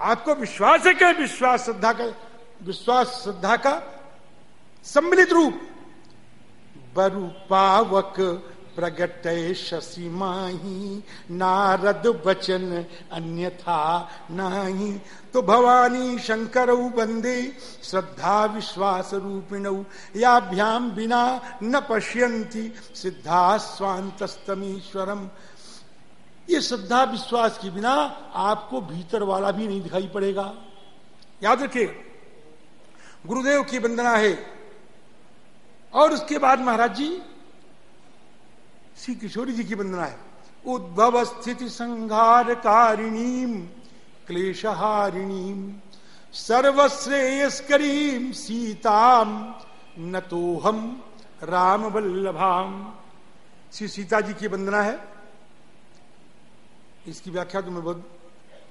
आपको विश्वास है क्या? विश्वास श्रद्धा का, विश्वास श्रद्धा का सम्मिलित रूप। बरु पावक प्रगट शशि माही, नारद वचन अन्यथा नाही। तो भवानी शंकर बंदे श्रद्धा विश्वास रूपिण याभ्याम बिना न पश्यंती सिद्धा स्वांतस्तमीश्वरम ये श्रद्धा विश्वास के बिना आपको भीतर वाला भी नहीं दिखाई पड़ेगा। याद रखिए, गुरुदेव की वंदना है। और उसके बाद महाराज जी श्री किशोरी जी की वंदना है। उद्भव स्थिति संहार कारिणी क्लेशहारिणी सर्वश्रेयस्करीम सीताम न तो हम राम वल्लभाम श्री सीता जी की वंदना है। इसकी व्याख्या तो मैं बहुत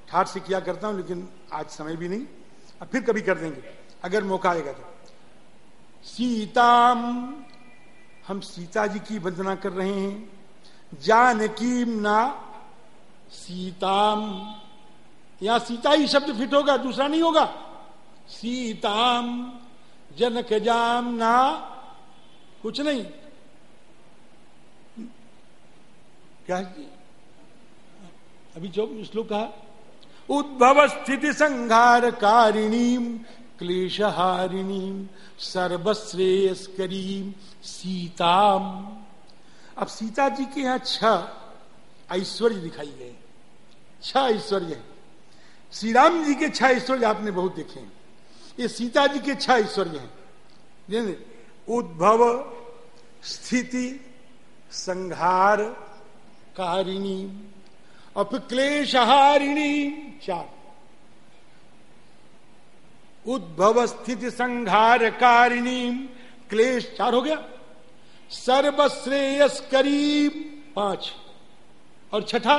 ठाठ से किया करता हूँ, लेकिन आज समय भी नहीं। अब फिर कभी कर देंगे। अगर मौका आएगा तो। सीताम हम सीता जी की वंदना कर रहे हैं। जानकीम ना सीताम। यहाँ सीता ही शब्द फिट होगा, दूसरा नहीं होगा। सीताम, जनक जाम ना, कुछ नहीं। क्या अभी जो श्लोक कहा, उद्भव स्थिति संघार कारिणी क्लेशहारिणी, सर्वश्रेयस्करी, सीताम। अब सीता जी के यहाँ छह ऐश्वर्य दिखाई गए। छह ऐश्वर्य श्री राम जी के छह ऐश्वर्य आपने बहुत देखे हैं। ये सीता जी के छह ऐश्वर्य हैं। उद्भव, स्थिति, संहार, कारिणी। और फिर क्लेशहारिणी, चार। उद्भव स्थिति संहार कारिणी क्लेश चार हो गया। सर्वश्रेयस करीब पाँच। और छठा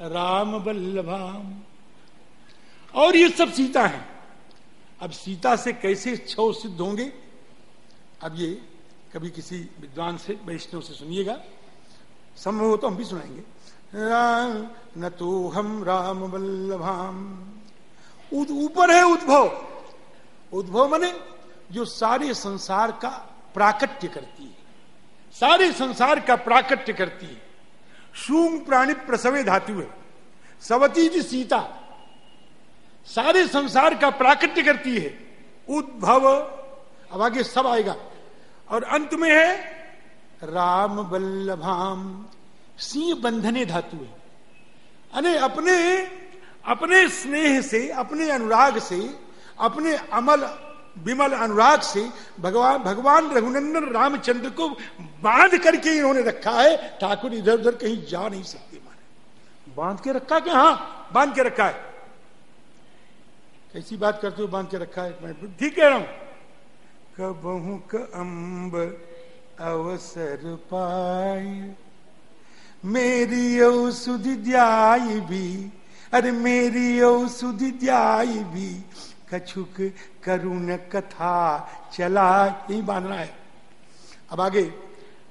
राम वल्लभाम और ये सब सीता है। अब सीता से कैसे छो सिद्ध होंगे? अब ये कभी किसी विद्वान से, वैष्णव से सुनिएगा। संभव हो तो हम भी सुनाएँगे। राम, न तो हम राम बल्लभाम ऊपर है उद्भव। उद्भव मने, जो सारे संसार का प्राकट्य करती है। सारे संसार का प्राकट्य करती है। शूम प्राणी प्रसवे धातु है। सवती जी सीता, सारे संसार का प्राकट्य करती है। उद्भव, अब आगे सब आएगा। और अंत में है, राम बल्लभाम सिंह बंधने धातु है। अरे, अपने अपने स्नेह से, अपने अनुराग से अपने अमल विमल अनुराग से भगवान भगवान रघुनंदन रामचंद्र को बाँध करके इन्होंने रखा है। ठाकुर इधर उधर कहीं जा नहीं सकते मारे बाँध के रखा क्या? हाँ बाँध के रखा है। कैसी बात करते हो, बाँध के रखा है? मैं ठीक कह रहा हूँ। कबहू क अम्ब अवसर पाए, मेरी औषधि द्याई भी, अरे मेरी औषधि द्याई भी कछुक करुण कथा चला यही बांधना है। अब आगे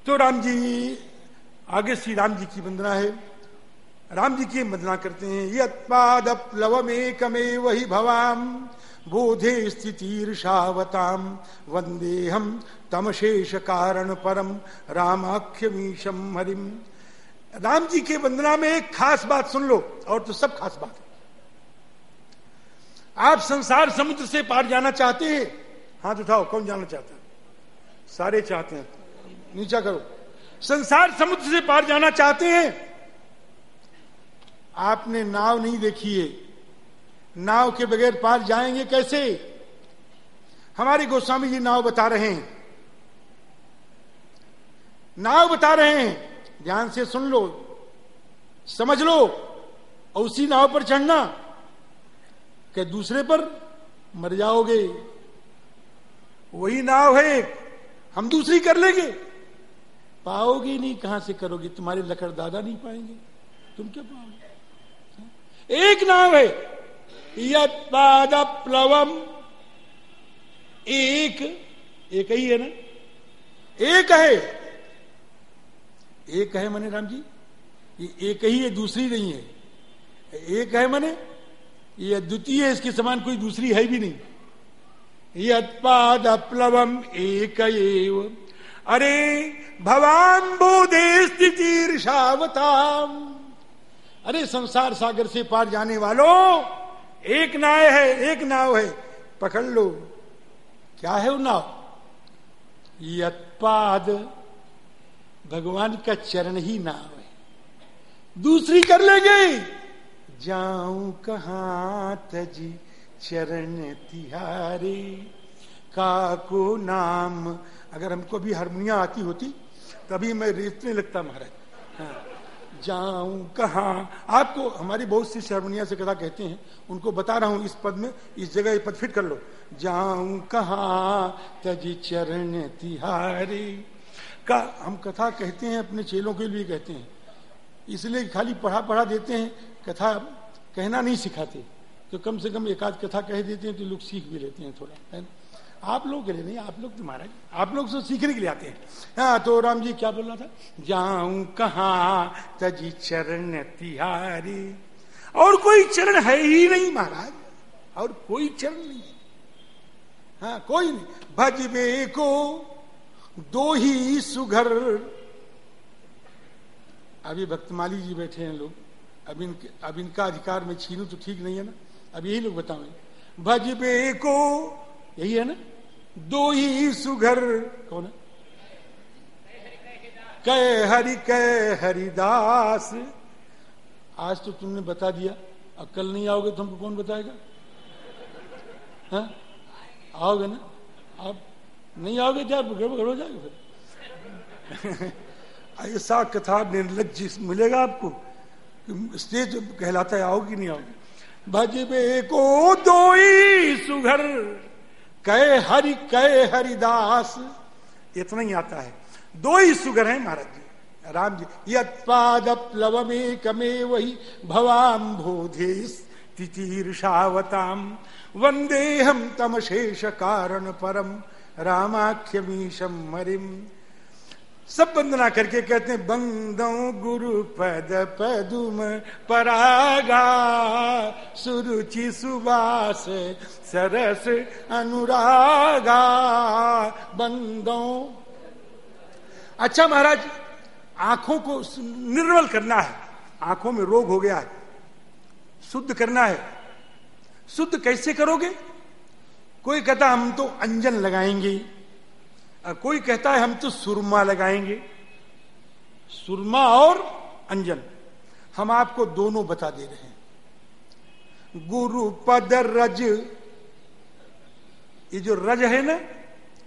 तो राम जी, आगे श्री राम जी की वंदना है। राम जी की वंदना करते हैं यद प्लव में कमे वही भवाम, बोधे स्थितिर्षावताम वंदे हम तमशेष कारण परम रामाख्यमीशम हरिम। राम जी के वंदना में एक खास बात सुन लो, और तो सब खास बात है। आप संसार समुद्र से पार जाना चाहते हैं, हाथ उठाओ, कौन जाना चाहता है? सारे चाहते हैं। नीचा करो। संसार समुद्र से पार जाना चाहते हैं। आपने नाव नहीं देखी है। नाव के बगैर पार जाएँगे कैसे? हमारे गोस्वामी जी नाव बता रहे हैं। नाव बता रहे हैं। ध्यान से सुन लो, समझ लो, और उसी नाव पर चढ़ना। कि दूसरे पर मर जाओगे। वही नाव है हम दूसरी कर लेंगे। पाओगे नहीं, कहाँ से करोगे? तुम्हारे लकड़ दादा नहीं पाएँगे। तुम क्या पाओगे? एक नाव है। यद प्लवम एक एक ही है ना? एक है। एक है मने राम जी? ये एक ही है, दूसरी नहीं है। एक है मने ये द्वितीय इसके समान कोई दूसरी है भी नहीं। यद अप्लवम एक अरे, भवान बोधे स्थितिर्षावताम। अरे, संसार सागर से पार जाने वालों, एक नाव है, एक नाव है, पकड़ लो। क्या है वो नाव? यत्पाद, भगवान का चरण ही नाव है। दूसरी कर लेंगे। जाऊँ कहा तजी चरण तिहारे? का को नाम। अगर हमको भी हारमोनिया आती होती, तभी मैं रेतने लगता महाराज। हाँ। जाऊँ कहा? आपको, हमारी बहुत सी हारमोनिया से कथा कहते हैं। उनको बता रहा हूँ इस पद में, इस जगह ये पद फिट कर लो। जाऊँ कहा तजी चरण तिहारी? का, हम कथा कहते हैं, अपने चेलों के लिए कहते हैं। इसलिए खाली पढ़ा पढ़ा देते हैं, कथा कहना नहीं सिखाते। तो कम से कम एक आध कथा कह देते हैं तो लोग सीख भी लेते हैं थोड़ा, है आप लोग के लिए नहीं, आप लोग तो महाराज आप लोग तो सीखने के लिए आते हैं। हाँ तो राम जी क्या बोल रहा था? जाऊँ कहा तजी चरण तिहारी? और कोई चरण है ही नहीं महाराज, और कोई चरण नहीं हाँ। कोई नहीं। भजबे को दो ही सुघर अभी भक्तमाली जी बैठे हैं लोग। अब इनके अब इनका अधिकार में छीनू तो ठीक नहीं है ना? अब यही लोग बताओ। भजबे को यही है ना? दो ही सुघर। कौन है? कह हरि, कह हरिदास। आज तो तुमने बता दिया। अब कल नहीं आओगे तो हमको कौन बताएगा? हाँ? आओगे ना? आप नहीं आओगे क्या गड़बड़ हो जाएगा फिर। ऐसा कथा निर्लज मिलेगा आपको? स्टेज कहलाता है, आओगी नहीं आओगी? भजबे को दो सुघर, कह हरि, कह हरिदास। इतना ही आता है। दो ही सुगर हैं महाराज जी। राम जी यद प्लव में कमे वही भवाम बोधे तितीर्षावताम वंदे हम तमशेष कारण परम, रामाख्यमीशम मरिम। सब वंदना करके कहते हैं, बंदो गुरु पद पदुम परागा, सुरुचि सुबास सरस अनुरागा। बंदो। अच्छा महाराज, आँखों को निर्मल करना है, आँखों में रोग हो गया है, शुद्ध करना है। शुद्ध कैसे करोगे? कोई कहता, हम तो अंजन लगाएँगे। कोई कहता है हम तो सुरमा लगाएँगे। सुरमा और अंजन। हम आपको दोनों बता दे रहे हैं। गुरुपद रज। ये जो रज है ना,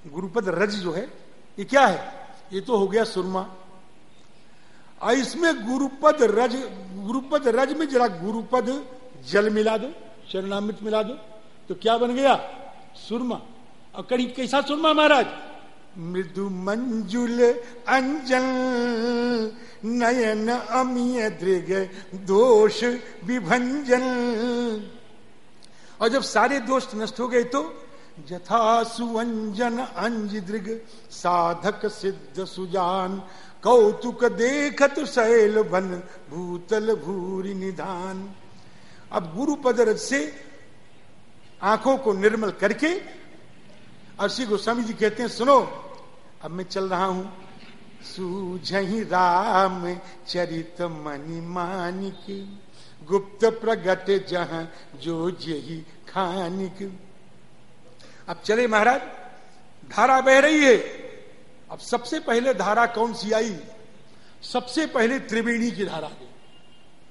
गुरुपद रज जो है, ये क्या है? ये तो हो गया सुरमा। और इसमें गुरुपद रज गुरुपद रज में जरा गुरुपद जल मिला दो, चरणामृत मिला दो तो क्या बन गया? सुरमा। और करीब कैसा सुरमा, महाराज? मृदु मंजुल अंजल, नयन अमीय दृग, दोष विभंजन। और जब सारे दोष नष्ट हो गए तो जथा सुवंजन अंज दृग, साधक सिद्ध सुजान, कौतुक देखत शैल बन, भूतल भूरी निधान। अब गुरु पदरज से आँखों को निर्मल करके श्री गोस्वामी जी कहते हैं, सुनो अब मैं चल रहा हूँ। सूझही राम चरित मणि मानिक। गुप्त प्रगट जहाँ जो जही खानिक। अब चले महाराज, धारा बह रही है। अब सबसे पहले धारा कौन सी आई? सबसे पहले त्रिवेणी की धारा आई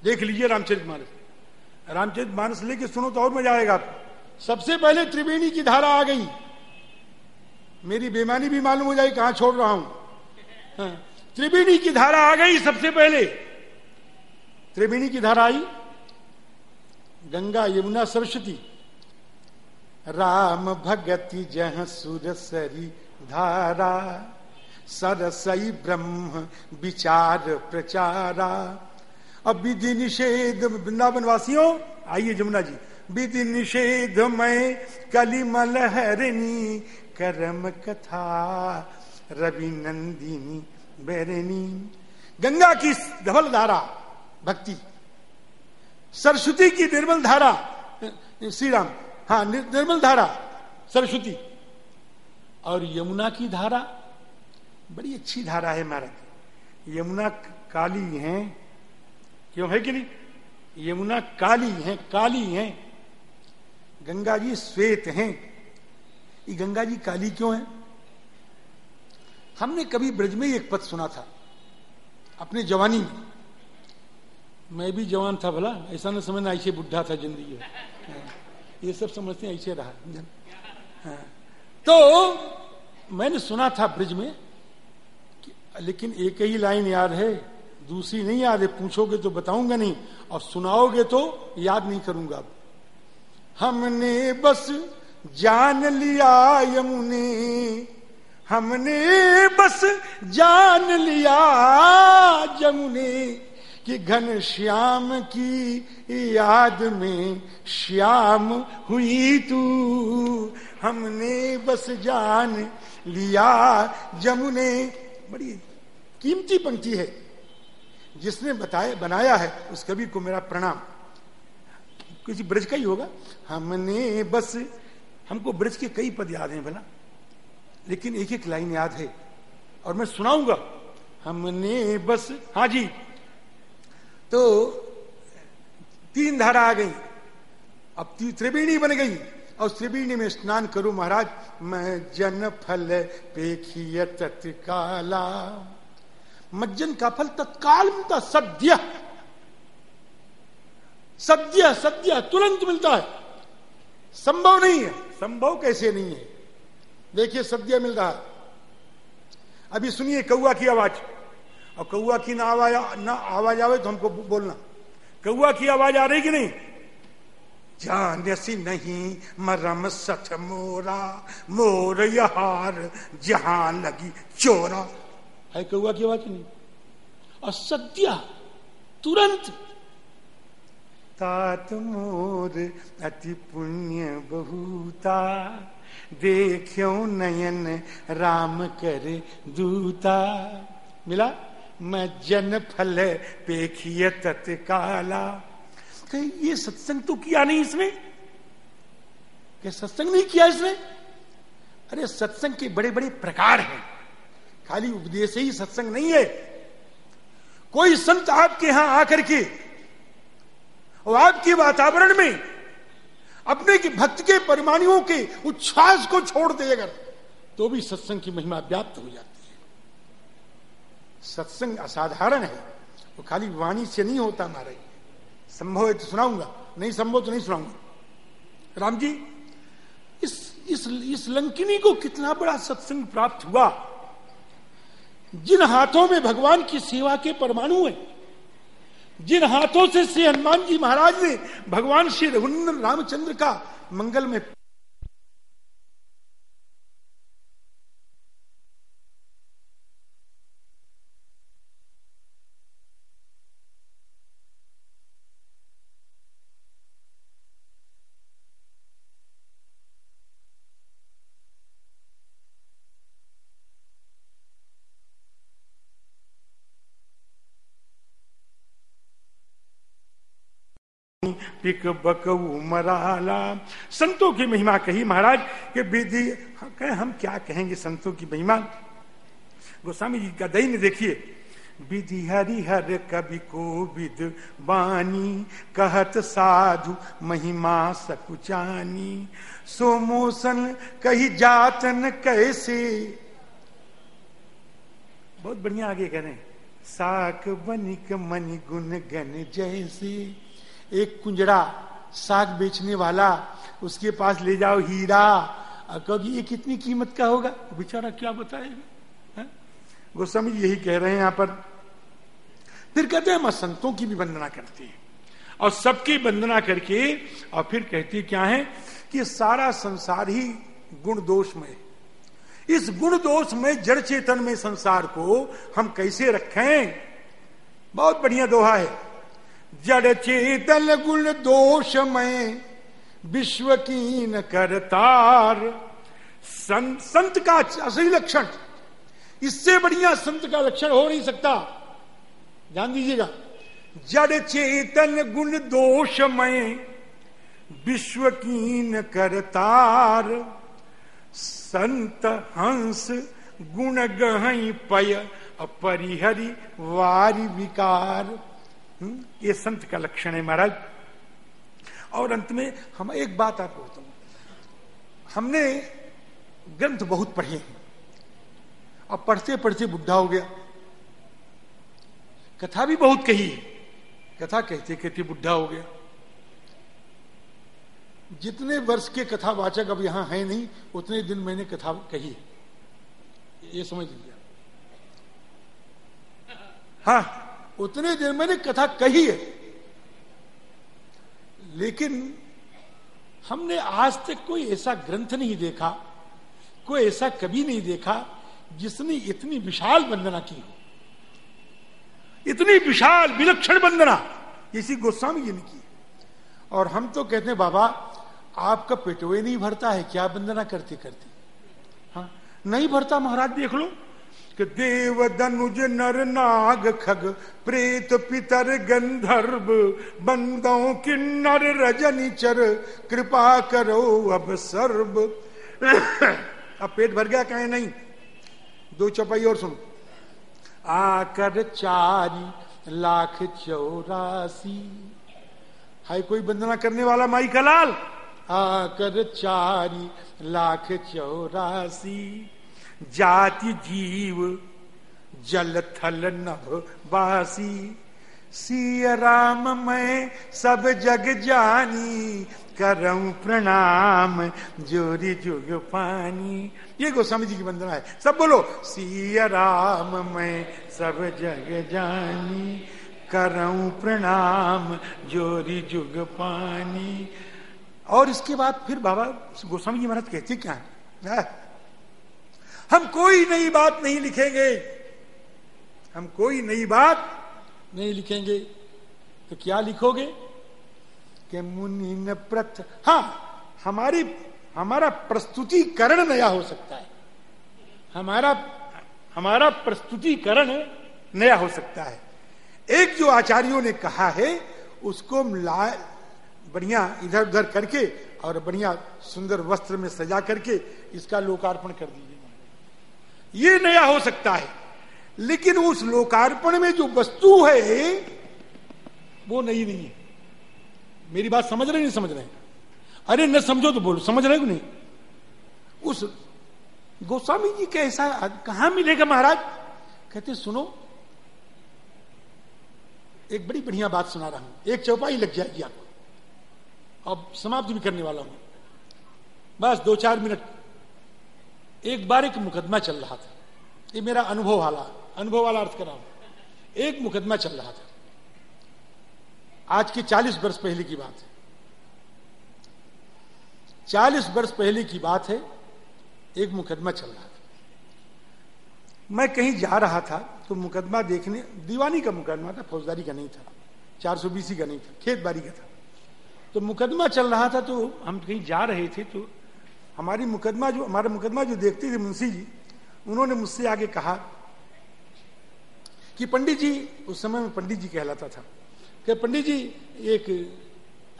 देख लीजिए रामचरित मानस। रामचरित मानस लेके सुनो तो और मज़ा आएगा। सबसे पहले त्रिवेणी की धारा आ गई। मेरी बेमानी भी मालूम हो जाए कहाँ छोड़ रहा हूँ। हाँ। त्रिवेणी की धारा आ गई सबसे पहले। त्रिवेणी की धारा आई। गंगा यमुना सरस्वती। राम भगति जह सुरसरी धारा। सरसई ब्रह्म विचार प्रचारा। अब विधि निषेध वृंदावन वासियों, आइए जमुना जी। विधि निषेध में कलिमल हरणी करम कथा रवि नंदिनी बैरनी। गंगा की धवल धारा, भक्ति। सरस्वती की निर्मल धारा श्री राम हाँ निर्मल धारा, सरस्वती। और यमुना की धारा, बड़ी अच्छी धारा है महाराज। यमुना काली है। क्यों है कि नहीं? यमुना काली है काली है। गंगा जी श्वेत हैं। ये गंगा जी काली क्यों है? हमने कभी ब्रज में एक पद सुना था अपने जवानी में। मैं भी जवान था भला ऐसा ना समझना ऐसे बुढ़ा था ज़िंदगी। ये सब समझते हैं ऐसे रहा। हाँ। तो मैंने सुना था ब्रिज में कि, लेकिन एक ही लाइन याद है दूसरी नहीं याद है पूछोगे तो बताऊँगा नहीं और सुनाओगे तो याद नहीं करूँगा हमने बस जान लिया यमुने, हमने बस जान लिया जमुने, कि घन श्याम की याद में श्याम हुई तू। हमने बस जान लिया जमुने। बड़ी कीमती पंक्ति है। जिसने बताया, बनाया है, उस कवि को मेरा प्रणाम। किसी ब्रज का ही होगा। हमने बस हमको ब्रज के कई पद याद हैं भला। लेकिन एक एक लाइन याद है। और मैं सुनाऊँगा। हमने बस हाँ जी। तो तीन धारा आ गई। अब त्रिवेणी बन गई। और त्रिवेणी में स्नान करूँ महाराज। मैं जन फल पेखिय तत्काला मज्जन का फल तत्काल मिलता सद्य। सद्य सद्य, तुरंत मिलता है। संभव नहीं है। संभव कैसे नहीं है? देखिए सद्य मिल रहा है। अभी सुनिए कौआ की आवाज़। और कौआ की ना आवाज़ ना आवाज़ आवे तो हमको बोलना। कौआ की आवाज़ आ रही कि नहीं? जानसी नहीं मरम सच मोरा मोर यहार जहाँ लगी चोरा। है कौआ की आवाज़ नहीं? और सद्या तुरंत तात मोर अति पुण्य बहुता। देखो नयन राम कर दूता। मिला? मैं जन फल पेखिय तत्काला। ये सत्संग तो किया नहीं इसमें क्या सत्संग नहीं किया इसने? अरे सत्संग के बड़े बड़े प्रकार हैं। खाली उपदेश ही सत्संग नहीं है। कोई संत आपके यहाँ आकर के और आपके वातावरण में अपने की भक्त के परमाणुओं के उच्छ्वास को छोड़ दे अगर तो भी सत्संग की महिमा व्याप्त हो जाती है। सत्संग असाधारण है। वो खाली वाणी से नहीं होता महाराज। संभव है तो सुनाऊँगा। नहीं संभव तो नहीं सुनाऊँगा। राम जी, इस इस इस लंकिनी को कितना बड़ा सत्संग प्राप्त हुआ? जिन हाथों में भगवान की सेवा के परमाणु है जिन हाथों से श्री हनुमान जी महाराज ने भगवान श्री रघुनंदन रामचंद्र का मंगल में पिक बक मराला संतों की महिमा कही महाराज के विधि कहे, हम क्या कहेंगे संतों की महिमा? गोस्वामी जी का दैन्य देखिए। विधि हरिहर कवि को विद बानी, कहत साधु महिमा सकुचानी। सोमोसन कही जातन कैसे? बहुत बढ़िया आगे कह रहे साक बनिक मणि गुण गण जैसे। एक कुंजड़ा साग बेचने वाला, उसके पास ले जाओ हीरा। कहोगी, ये कितनी कीमत का होगा? बेचारा क्या बताएगा? गोस्वामी यही कह रहे हैं यहाँ पर। फिर कहते हैं संतों की भी वंदना करती है। और सबकी वंदना करके, और फिर कहती क्या है कि सारा संसार ही गुण दोष में इस गुण दोष में, जड़ चेतन में संसार को हम कैसे रखें? बहुत बढ़िया दोहा है। जड़ चेतन गुण दोष में, विश्व की न करतार संत संत का असली लक्षण, इससे बढ़िया संत का लक्षण हो नहीं सकता। ध्यान दीजिएगा। जड़ चेतन गुण दोष में, विश्व की न करतार संत हंस गुण गहई पय, अपरिहरि वारी विकार। हम्म? ये संत का लक्षण है महाराज। और अंत में हम एक बात आपको बताऊँ। हमने ग्रंथ बहुत पढ़े हैं। और पढ़ते पढ़ते बुढ़ा हो गया। कथा भी बहुत कही है। कथा कहते कहते बुढ़ा हो गया। जितने वर्ष के कथावाचक अब यहाँ है नहीं, उतने दिन मैंने कथा कही है। ये समझ लीजिए हाँ। उतने दिन मैंने कथा कही है। लेकिन हमने आज तक कोई ऐसा ग्रंथ नहीं देखा, कोई ऐसा कभी नहीं देखा जिसने इतनी विशाल वंदना की हो। इतनी विशाल विलक्षण वंदना, इसी गोस्वामी जी ने की। और हम तो कहते हैं, बाबा, आपका पेटवे नहीं भरता है, क्या वंदना करते करते हाँ नहीं भरता, महाराज, देख लो। कि देव दनुज नर नाग खग, प्रेत पितर गंधर्व बंदों किन्नर रजनी चर, कृपा करो अब सर्व। अब पेट भर गया कहे नहीं? दो चौपाई और सुनो। आकर चारी लाख चौरासी। हाय, कोई वंदना करने वाला माई का लाल आकर चारी लाख चौरासी। जाति जीव, जल थल नभ बासी। सिय राम, मैं सब जग जानी, करऊं प्रणाम, जोरी जुग पानी। ये गोस्वामी जी की वंदना है। सब बोलो, सिय राम, मैं सब जग जानी, करऊं प्रणाम, जोरी जुग पानी। और इसके बाद फिर बाबा गोस्वामी जी महाराज कहते क्या? है। हम कोई नई बात नहीं लिखेंगे। हम कोई नई बात नहीं लिखेंगे। तो क्या लिखोगे? कि मुनि प्रथ हाँ हमारी, हमारा प्रस्तुतिकरण नया हो सकता है। हमारा हमारा प्रस्तुतिकरण नया हो सकता है। एक जो आचार्यों ने कहा है, उसको ला, बढ़िया इधर उधर करके और बढ़िया सुंदर वस्त्र में सजा करके इसका लोकार्पण कर दीजिए। ये नया हो सकता है। लेकिन उस लोकार्पण में जो वस्तु है, वो नई नहीं है। मेरी बात समझ रहे नहीं समझ रहे अरे, न समझो तो बोलो, समझ रहे नहीं? उस गोस्वामी जी का ऐसा कहाँ मिलेगा महाराज? कहते, सुनो, एक बड़ी बढ़िया बात सुना रहा हूँ। एक चौपाई लग जाएगी आपको। अब समाप्त भी करने वाला हूँ। बस दो चार मिनट एक बार एक मुकदमा चल रहा था। ये मेरा अनुभव वाला अनुभव वाला अर्थ कर। रहा हूँ एक मुकदमा चल रहा था। आज की चालीस वर्ष पहले की बात है। चालीस वर्ष पहले की बात है, एक मुकदमा चल रहा था। मैं कहीं जा रहा था तो मुकदमा देखने, दीवानी का मुकदमा था, फौजदारी का नहीं था। चार सौ बीसी का नहीं था खेत का था। तो मुकदमा चल रहा था तो हम कहीं जा रहे थे तो हमारी मुकदमा जो, हमारा मुकदमा जो देखते थे मुंशी जी, उन्होंने मुझसे आगे कहा कि पंडित जी, उस समय में पंडित जी कहलाता था। कि पंडित जी, एक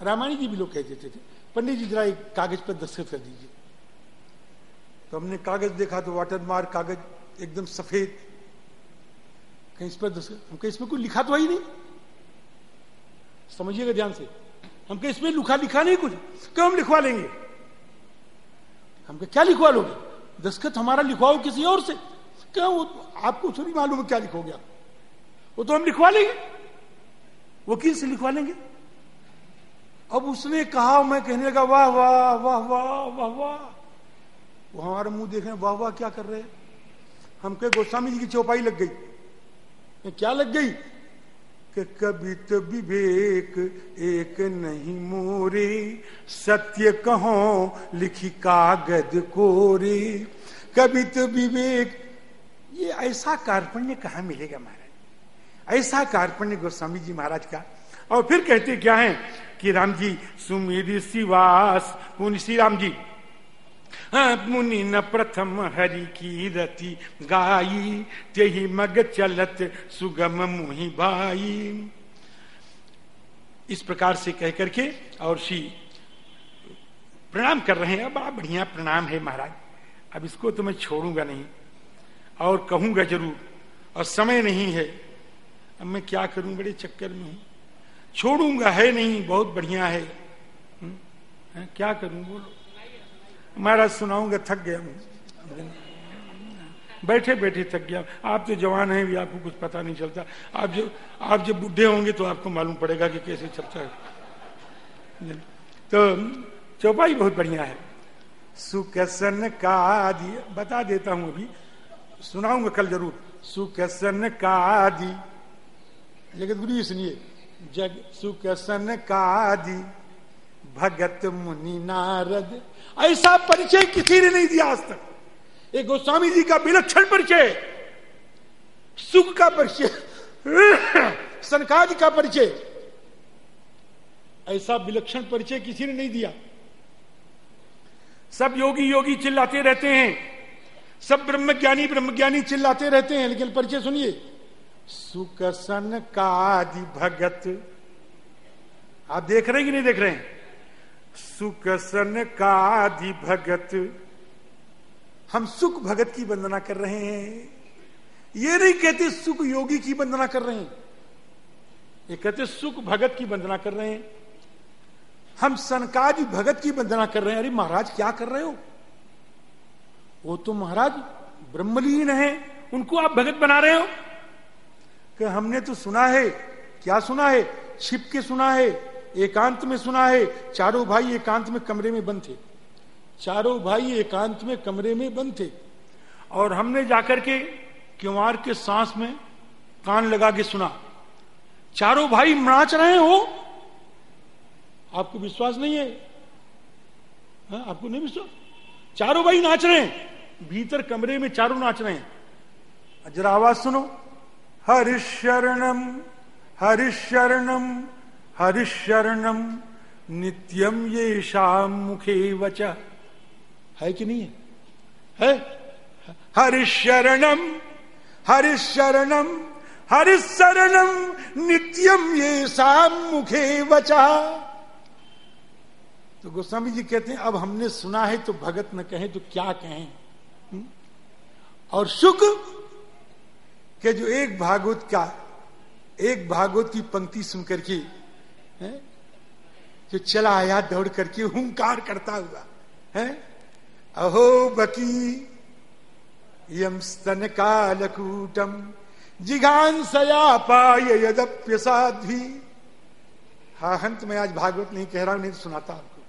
रामायणी जी भी लोग कह देते थे, पंडित जी जरा एक कागज़ पर दस्तखत कर दीजिए। तो हमने कागज़ देखा तो वाटर मार्क कागज़ एकदम सफ़ेद, कहीं इस पर दस्तखत हम कहीं इसमें कुछ लिखा तो ही नहीं। समझिएगा ध्यान से, हम कहीं इसमें लिखा लिखा नहीं कुछ क्यों हम लिखवा लेंगे? हम क्या लिखवा लोगे दस्खत हमारा लिखवाओ किसी और से। क्या वो आपको थोड़ी मालूम है क्या लिखोगे आप? वो तो हम लिखवा लेंगे। वकील से लिखवा लेंगे। अब उसने कहा, मैं कहने लगा, वाह वाह वाह वाह वाह वाह। वो हमारा मुँह देख रहे वाह वाह, क्या कर रहे हम कहे गोस्वामी जी की चौपाई लग गई। क्या लग गई? कि कभी तो विवेक एक नहीं मोरे, सत्य कहो लिखी कागज़ कोरे। कभी तो विवेक, ये ऐसा कार्पण्य कहा मिलेगा महाराज? ऐसा कार्पण्य गोस्वामी जी महाराज का। और फिर कहते क्या है कि राम जी, सुमेर शिवास पुण्य श्री राम जी मुनि न प्रथम हरि की रति गाई ते मग चलत सुगम मुहि भाई इस प्रकार से कह करके और श्री प्रणाम कर रहे हैं। बड़ा बढ़िया प्रणाम है महाराज। अब इसको तो मैं छोड़ूँगा नहीं और कहूँगा ज़रूर। और समय नहीं है। अब मैं क्या करूँ बड़े चक्कर में हूँ। छोड़ूँगा है नहीं बहुत बढ़िया है, है क्या करूँ बोलो। महाराज सुनाऊँगा, थक गया हूँ। बैठे बैठे थक गया आप तो जवान हैं, भी आपको कुछ पता नहीं चलता। आप जो, आप जब बुढ़े होंगे तो आपको मालूम पड़ेगा कि कैसे चलता है। तो चौपाई बहुत बढ़िया है। सुकसन का आदि, बता देता हूँ अभी। सुनाऊँगा कल ज़रूर। सुकसन का आदि। जगत गुरु सुनिए। जग, सुकसन का आदि। भगत मुनि नारद। ऐसा परिचय किसी ने नहीं दिया आज तक। एक गोस्वामी जी का विलक्षण परिचय। सुख का परिचय। सनकादि का परिचय। ऐसा विलक्षण परिचय किसी ने नहीं दिया। सब योगी योगी चिल्लाते रहते हैं। सब ब्रह्मज्ञानी ब्रह्मज्ञानी चिल्लाते रहते हैं, लेकिन परिचय सुनिए। सुख सन कादि भगत। आप देख रहे हैं कि नहीं देख रहे हैं? सुख सन कादि भगत। हम सुख भगत की वंदना कर रहे हैं। ये नहीं कहते सुख योगी की वंदना कर रहे हैं। ये कहते सुख भगत की वंदना कर रहे हैं। हम सनकादि भगत की वंदना कर रहे हैं। अरे महाराज, क्या कर रहे हो? वो तो महाराज ब्रह्मलीन है। उनको आप भगत बना रहे हो? कि हमने तो सुना है। क्या सुना है? छिप के सुना है। एकांत में सुना है, चारों भाई एकांत में कमरे में बंद थे। चारों भाई एकांत में कमरे में बंद थे। और हमने जाकर के क्युमार के सांस में कान लगा के सुना। चारों भाई नाच रहे हो? आपको विश्वास नहीं है? हा? आपको नहीं विश्वास? चारों भाई नाच रहे हैं। भीतर कमरे में चारों नाच रहे हैं। जरा आवाज़ सुनो। हरिशरणम हरिशरणम हरिशरणम नित्यम ये शाम मुखे वच है कि नहीं है, है? हरिशरणम हरिशरणम हरिशरणम नित्यम ये शाम मुखे वचा तो गोस्वामी जी कहते हैं अब हमने सुना है तो भगत न कहे तो क्या कहें हुँ? और सुख के जो एक भागवत का एक भागवत की पंक्ति सुनकर के जो चला आया दौड़ करके हुंकार करता हुआ, है? अहो बकी, यम स्तन कालकूटम जिघांसया पाय यद्य साध्वी। हा, हंत मैं आज भागवत नहीं कह रहा हूँ नहीं सुनाता आपको।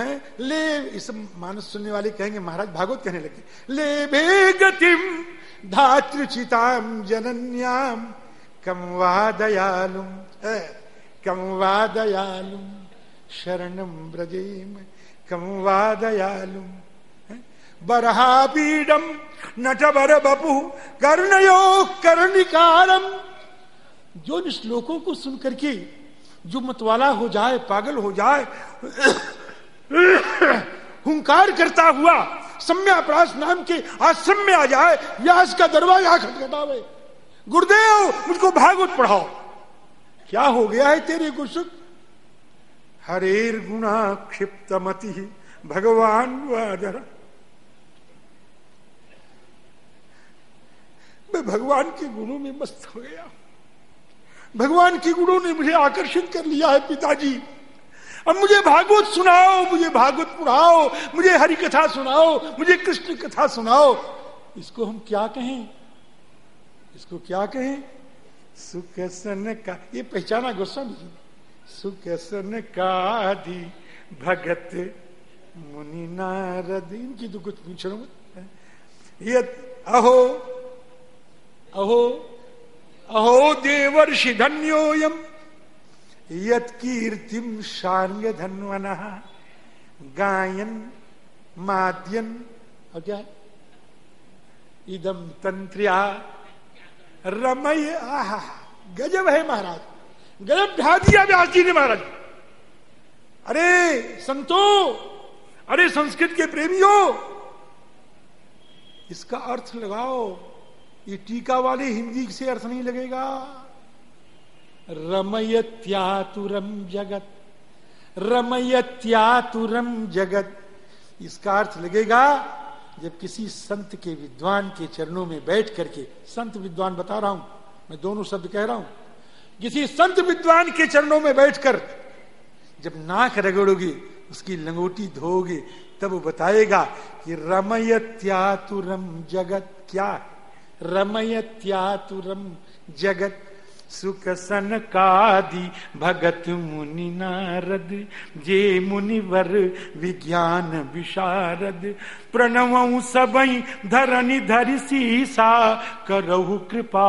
है? ले, इस मानस सुनने वाले कहेंगे, महाराज भागवत कहने लगे। ले भे गतिम धातृचिताम जनन्याम कम वा दयालुम कम वा दयालुम शरणम ब्रजेम कम वा दयालुम बरहापीडम बपु कर्णयो कर्णिकारम जो इन श्लोकों को सुनकर के जो मतवाला हो जाए, पागल हो जाए, हुंकार करता हुआ सम्याप्रास नाम के आश्रम में आ जाए व्यास का दरवाज़ा खटखटावे। गुरुदेव, मुझको भागवत पढ़ाओ। क्या हो गया है तेरे को सुख हरेर गुणा क्षिप्त मति भगवान वादर मैं भगवान के गुणों में मस्त हो गया। भगवान के गुणों ने मुझे आकर्षित कर लिया है पिताजी। अब मुझे भागवत सुनाओ, मुझे भागवत पढ़ाओ, मुझे हरि कथा सुनाओ, मुझे कृष्ण कथा सुनाओ। इसको हम क्या कहें? इसको क्या कहें? सुख सन का ये पहचाना गोस्वामी जी सुख सन का आदि, भगत, मुनि, नारद, इनकी तो कुछ पूछ रहा हूँ। ये अहो अहो अहो, देवर्षि धन्योयम यत कीर्तिम शार्य धन्वन गायन, माद्यन और क्या इदम तंत्रिया रमय, आहा, गजब है महाराज। गजब ढा दिया व्यास जी ने महाराज। अरे, संतो, अरे, संस्कृत के प्रेमियों, इसका अर्थ लगाओ, ये टीका वाले हिंदी से अर्थ नहीं लगेगा। रमयत्यातुरम जगत रमयत्यातुरम जगत, इसका अर्थ लगेगा जब किसी संत के विद्वान के चरणों में बैठ करके, संत विद्वान बता रहा हूँ, मैं दोनों शब्द कह रहा हूँ, किसी संत विद्वान के चरणों में बैठकर जब नाक रगड़ोगे, उसकी लंगोटी धोगे तब वो बताएगा कि रमय रमयत्यातुरम जगत क्या है। रमयत्यातुरम जगत सुख सन कादि भगत मुनि नारद, जे मुनिवर विज्ञान विशारद। प्रणव सबई धरनी धरि सीसा, करहु कृपा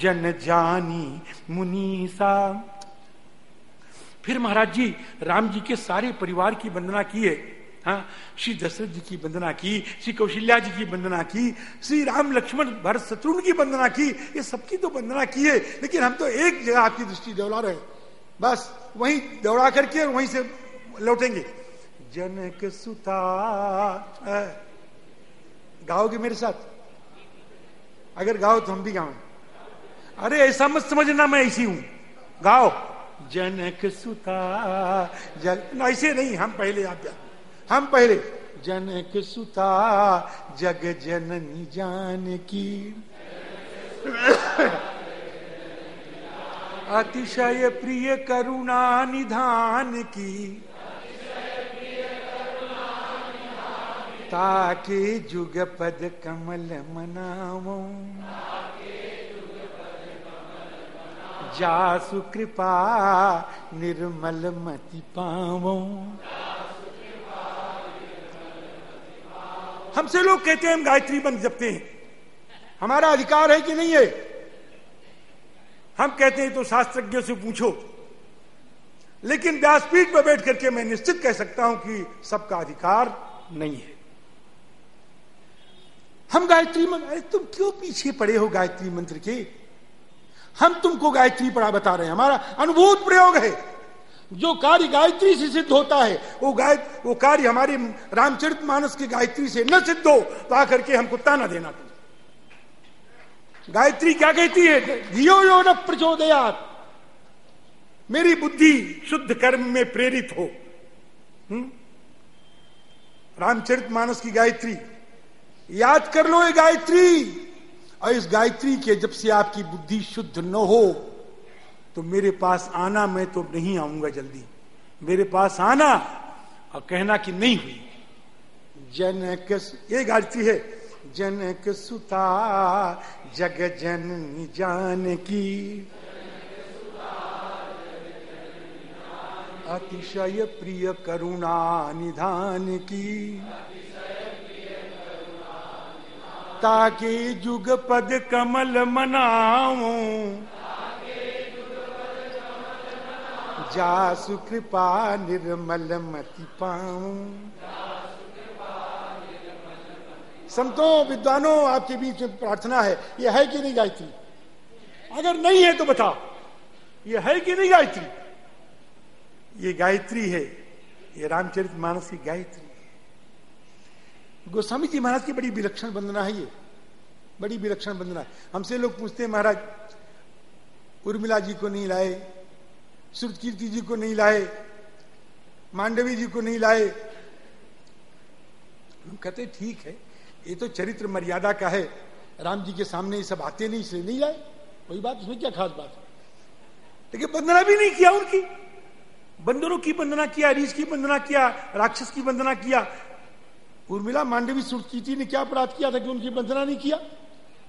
जन जानी मुनीसा। फिर महाराज जी, राम जी के सारे परिवार की वंदना किए हाँ श्री दशरथ जी की वंदना की, श्री कौशल्या जी की वंदना की, श्री राम लक्ष्मण भरत शत्रुघ्न की वंदना की, ये सबकी तो वंदना की है, लेकिन हम तो एक जगह आपकी दृष्टि दौड़ा रहे बस, वहीं दौड़ा करके और वहीं से लौटेंगे। जनक सुता गाओगे मेरे साथ? अगर गाओ तो हम भी गाओ। अरे, ऐसा मत समझना, मैं ऐसी हूँ। गाओ। जनक सुता जग ऐसे नहीं, हम पहले आप हम पहले। जनक सुता, जग जननी जान की अतिशय प्रिय करुणा निधान की ताके जुग पद कमल मनावो। जासु कृपा निर्मल मति पावो। हमसे लोग कहते हैं हम गायत्री मंत्र जपते हैं। हमारा अधिकार है कि नहीं है? हम कहते हैं तो शास्त्रज्ञों से पूछो। लेकिन व्यासपीठ पर बैठ करके मैं निश्चित कह सकता हूँ कि सबका अधिकार नहीं है। हम गायत्री मंत्र, अरे तुम क्यों पीछे पड़े हो गायत्री मंत्र के? हम तुमको गायत्री पढ़ा बता रहे हैं। हमारा अनुभूत प्रयोग है। जो कार्य गायत्री से सिद्ध होता है, वो गाय, वो कार्य हमारी रामचरित मानस की गायत्री से न सिद्ध हो तो आकर के हमको ताना देना तुम गायत्री क्या कहती है? धियो यो न प्रचोदयात। मेरी बुद्धि शुद्ध कर्म में प्रेरित हो? रामचरित मानस की गायत्री, याद कर लो ये गायत्री। और इस गायत्री के जब से आपकी बुद्धि शुद्ध न हो तो मेरे पास आना, मैं तो नहीं आऊँगा जल्दी। मेरे पास आना और कहना कि नहीं हुई। जनक ये गायत्री है। जनक सुता जग जन जान की। अतिशय प्रिय करुणा निधान की। ताकि जुग पद कमल मनाऊं। जासु कृपा निर्मल मति पाऊँ। संतों, विद्वानों, आपके बीच में प्रार्थना है, ये है कि नहीं गायत्री? अगर नहीं है तो बताओ, ये है कि नहीं गायत्री? ये गायत्री है, ये रामचरित मानस की गायत्री है। गोस्वामी जी महाराज की बड़ी विलक्षण वंदना है ये, बड़ी विलक्षण वंदना है। हमसे लोग पूछते हैं, महाराज, उर्मिला जी को नहीं लाए श्रुत कीर्ति जी को नहीं लाए, मांडवी जी को नहीं लाए। हम कहते, ठीक है, ये तो चरित्र मर्यादा का है। राम जी के सामने ये सब आते नहीं, इसलिए नहीं लाए। कोई बात, उसमें क्या खास बात है? लेकिन वंदना भी नहीं किया उनकी। बंदरों की वंदना किया रीछ की वंदना किया, राक्षस की वंदना किया। उर्मिला, मांडवी सुरकीति ने क्या अपराध किया था कि उनकी वंदना नहीं किया? हम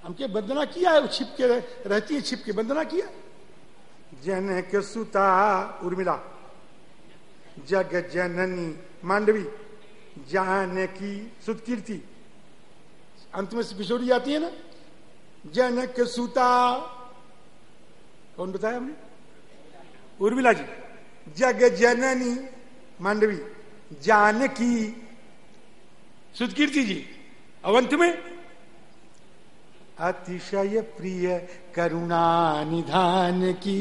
हमके वंदना किया है, वो रहती है छिप के वंदना किया। जनक सुता उर्मिला। जग जननी मांडवी, जानकी सुतकीर्ति। अंत में किशोरी आती है ना? जनक सुता। कौन बताया हमने? उर्मिला जी। जग जननी मांडवी, जानकी सुतकीर्ति जी। अवंत में अतिशय प्रिय करुणा निधान की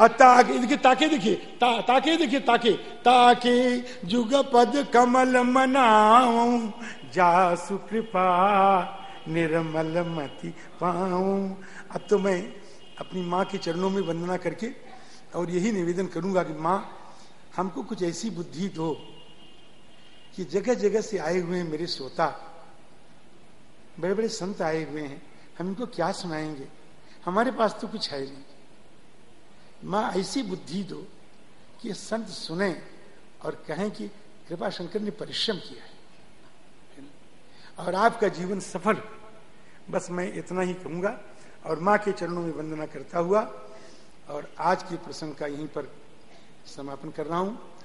ताके, देखिए ताके देखिए ताके देखिए, ताके ताके जुग पद कमल मनाऊ, जासु कृपा निर्मल मति पाऊँ। अब तो मैं अपनी माँ के चरणों में वंदना करके और यही निवेदन करूँगा कि माँ, हमको कुछ ऐसी बुद्धि दो कि जगह जगह से आए हुए मेरे श्रोता बड़े बड़े संत आए हुए हैं हम इनको क्या सुनाएँगे? हमारे पास तो कुछ है नहीं। माँ, ऐसी बुद्धि दो कि संत सुने और कहें कि कृपा शंकर ने परिश्रम किया है। और आपका जीवन सफल बस मैं इतना ही कहूँगा और माँ के चरणों में वंदना करता हुआ और आज के प्रसंग का यहीं पर समापन कर रहा हूँ।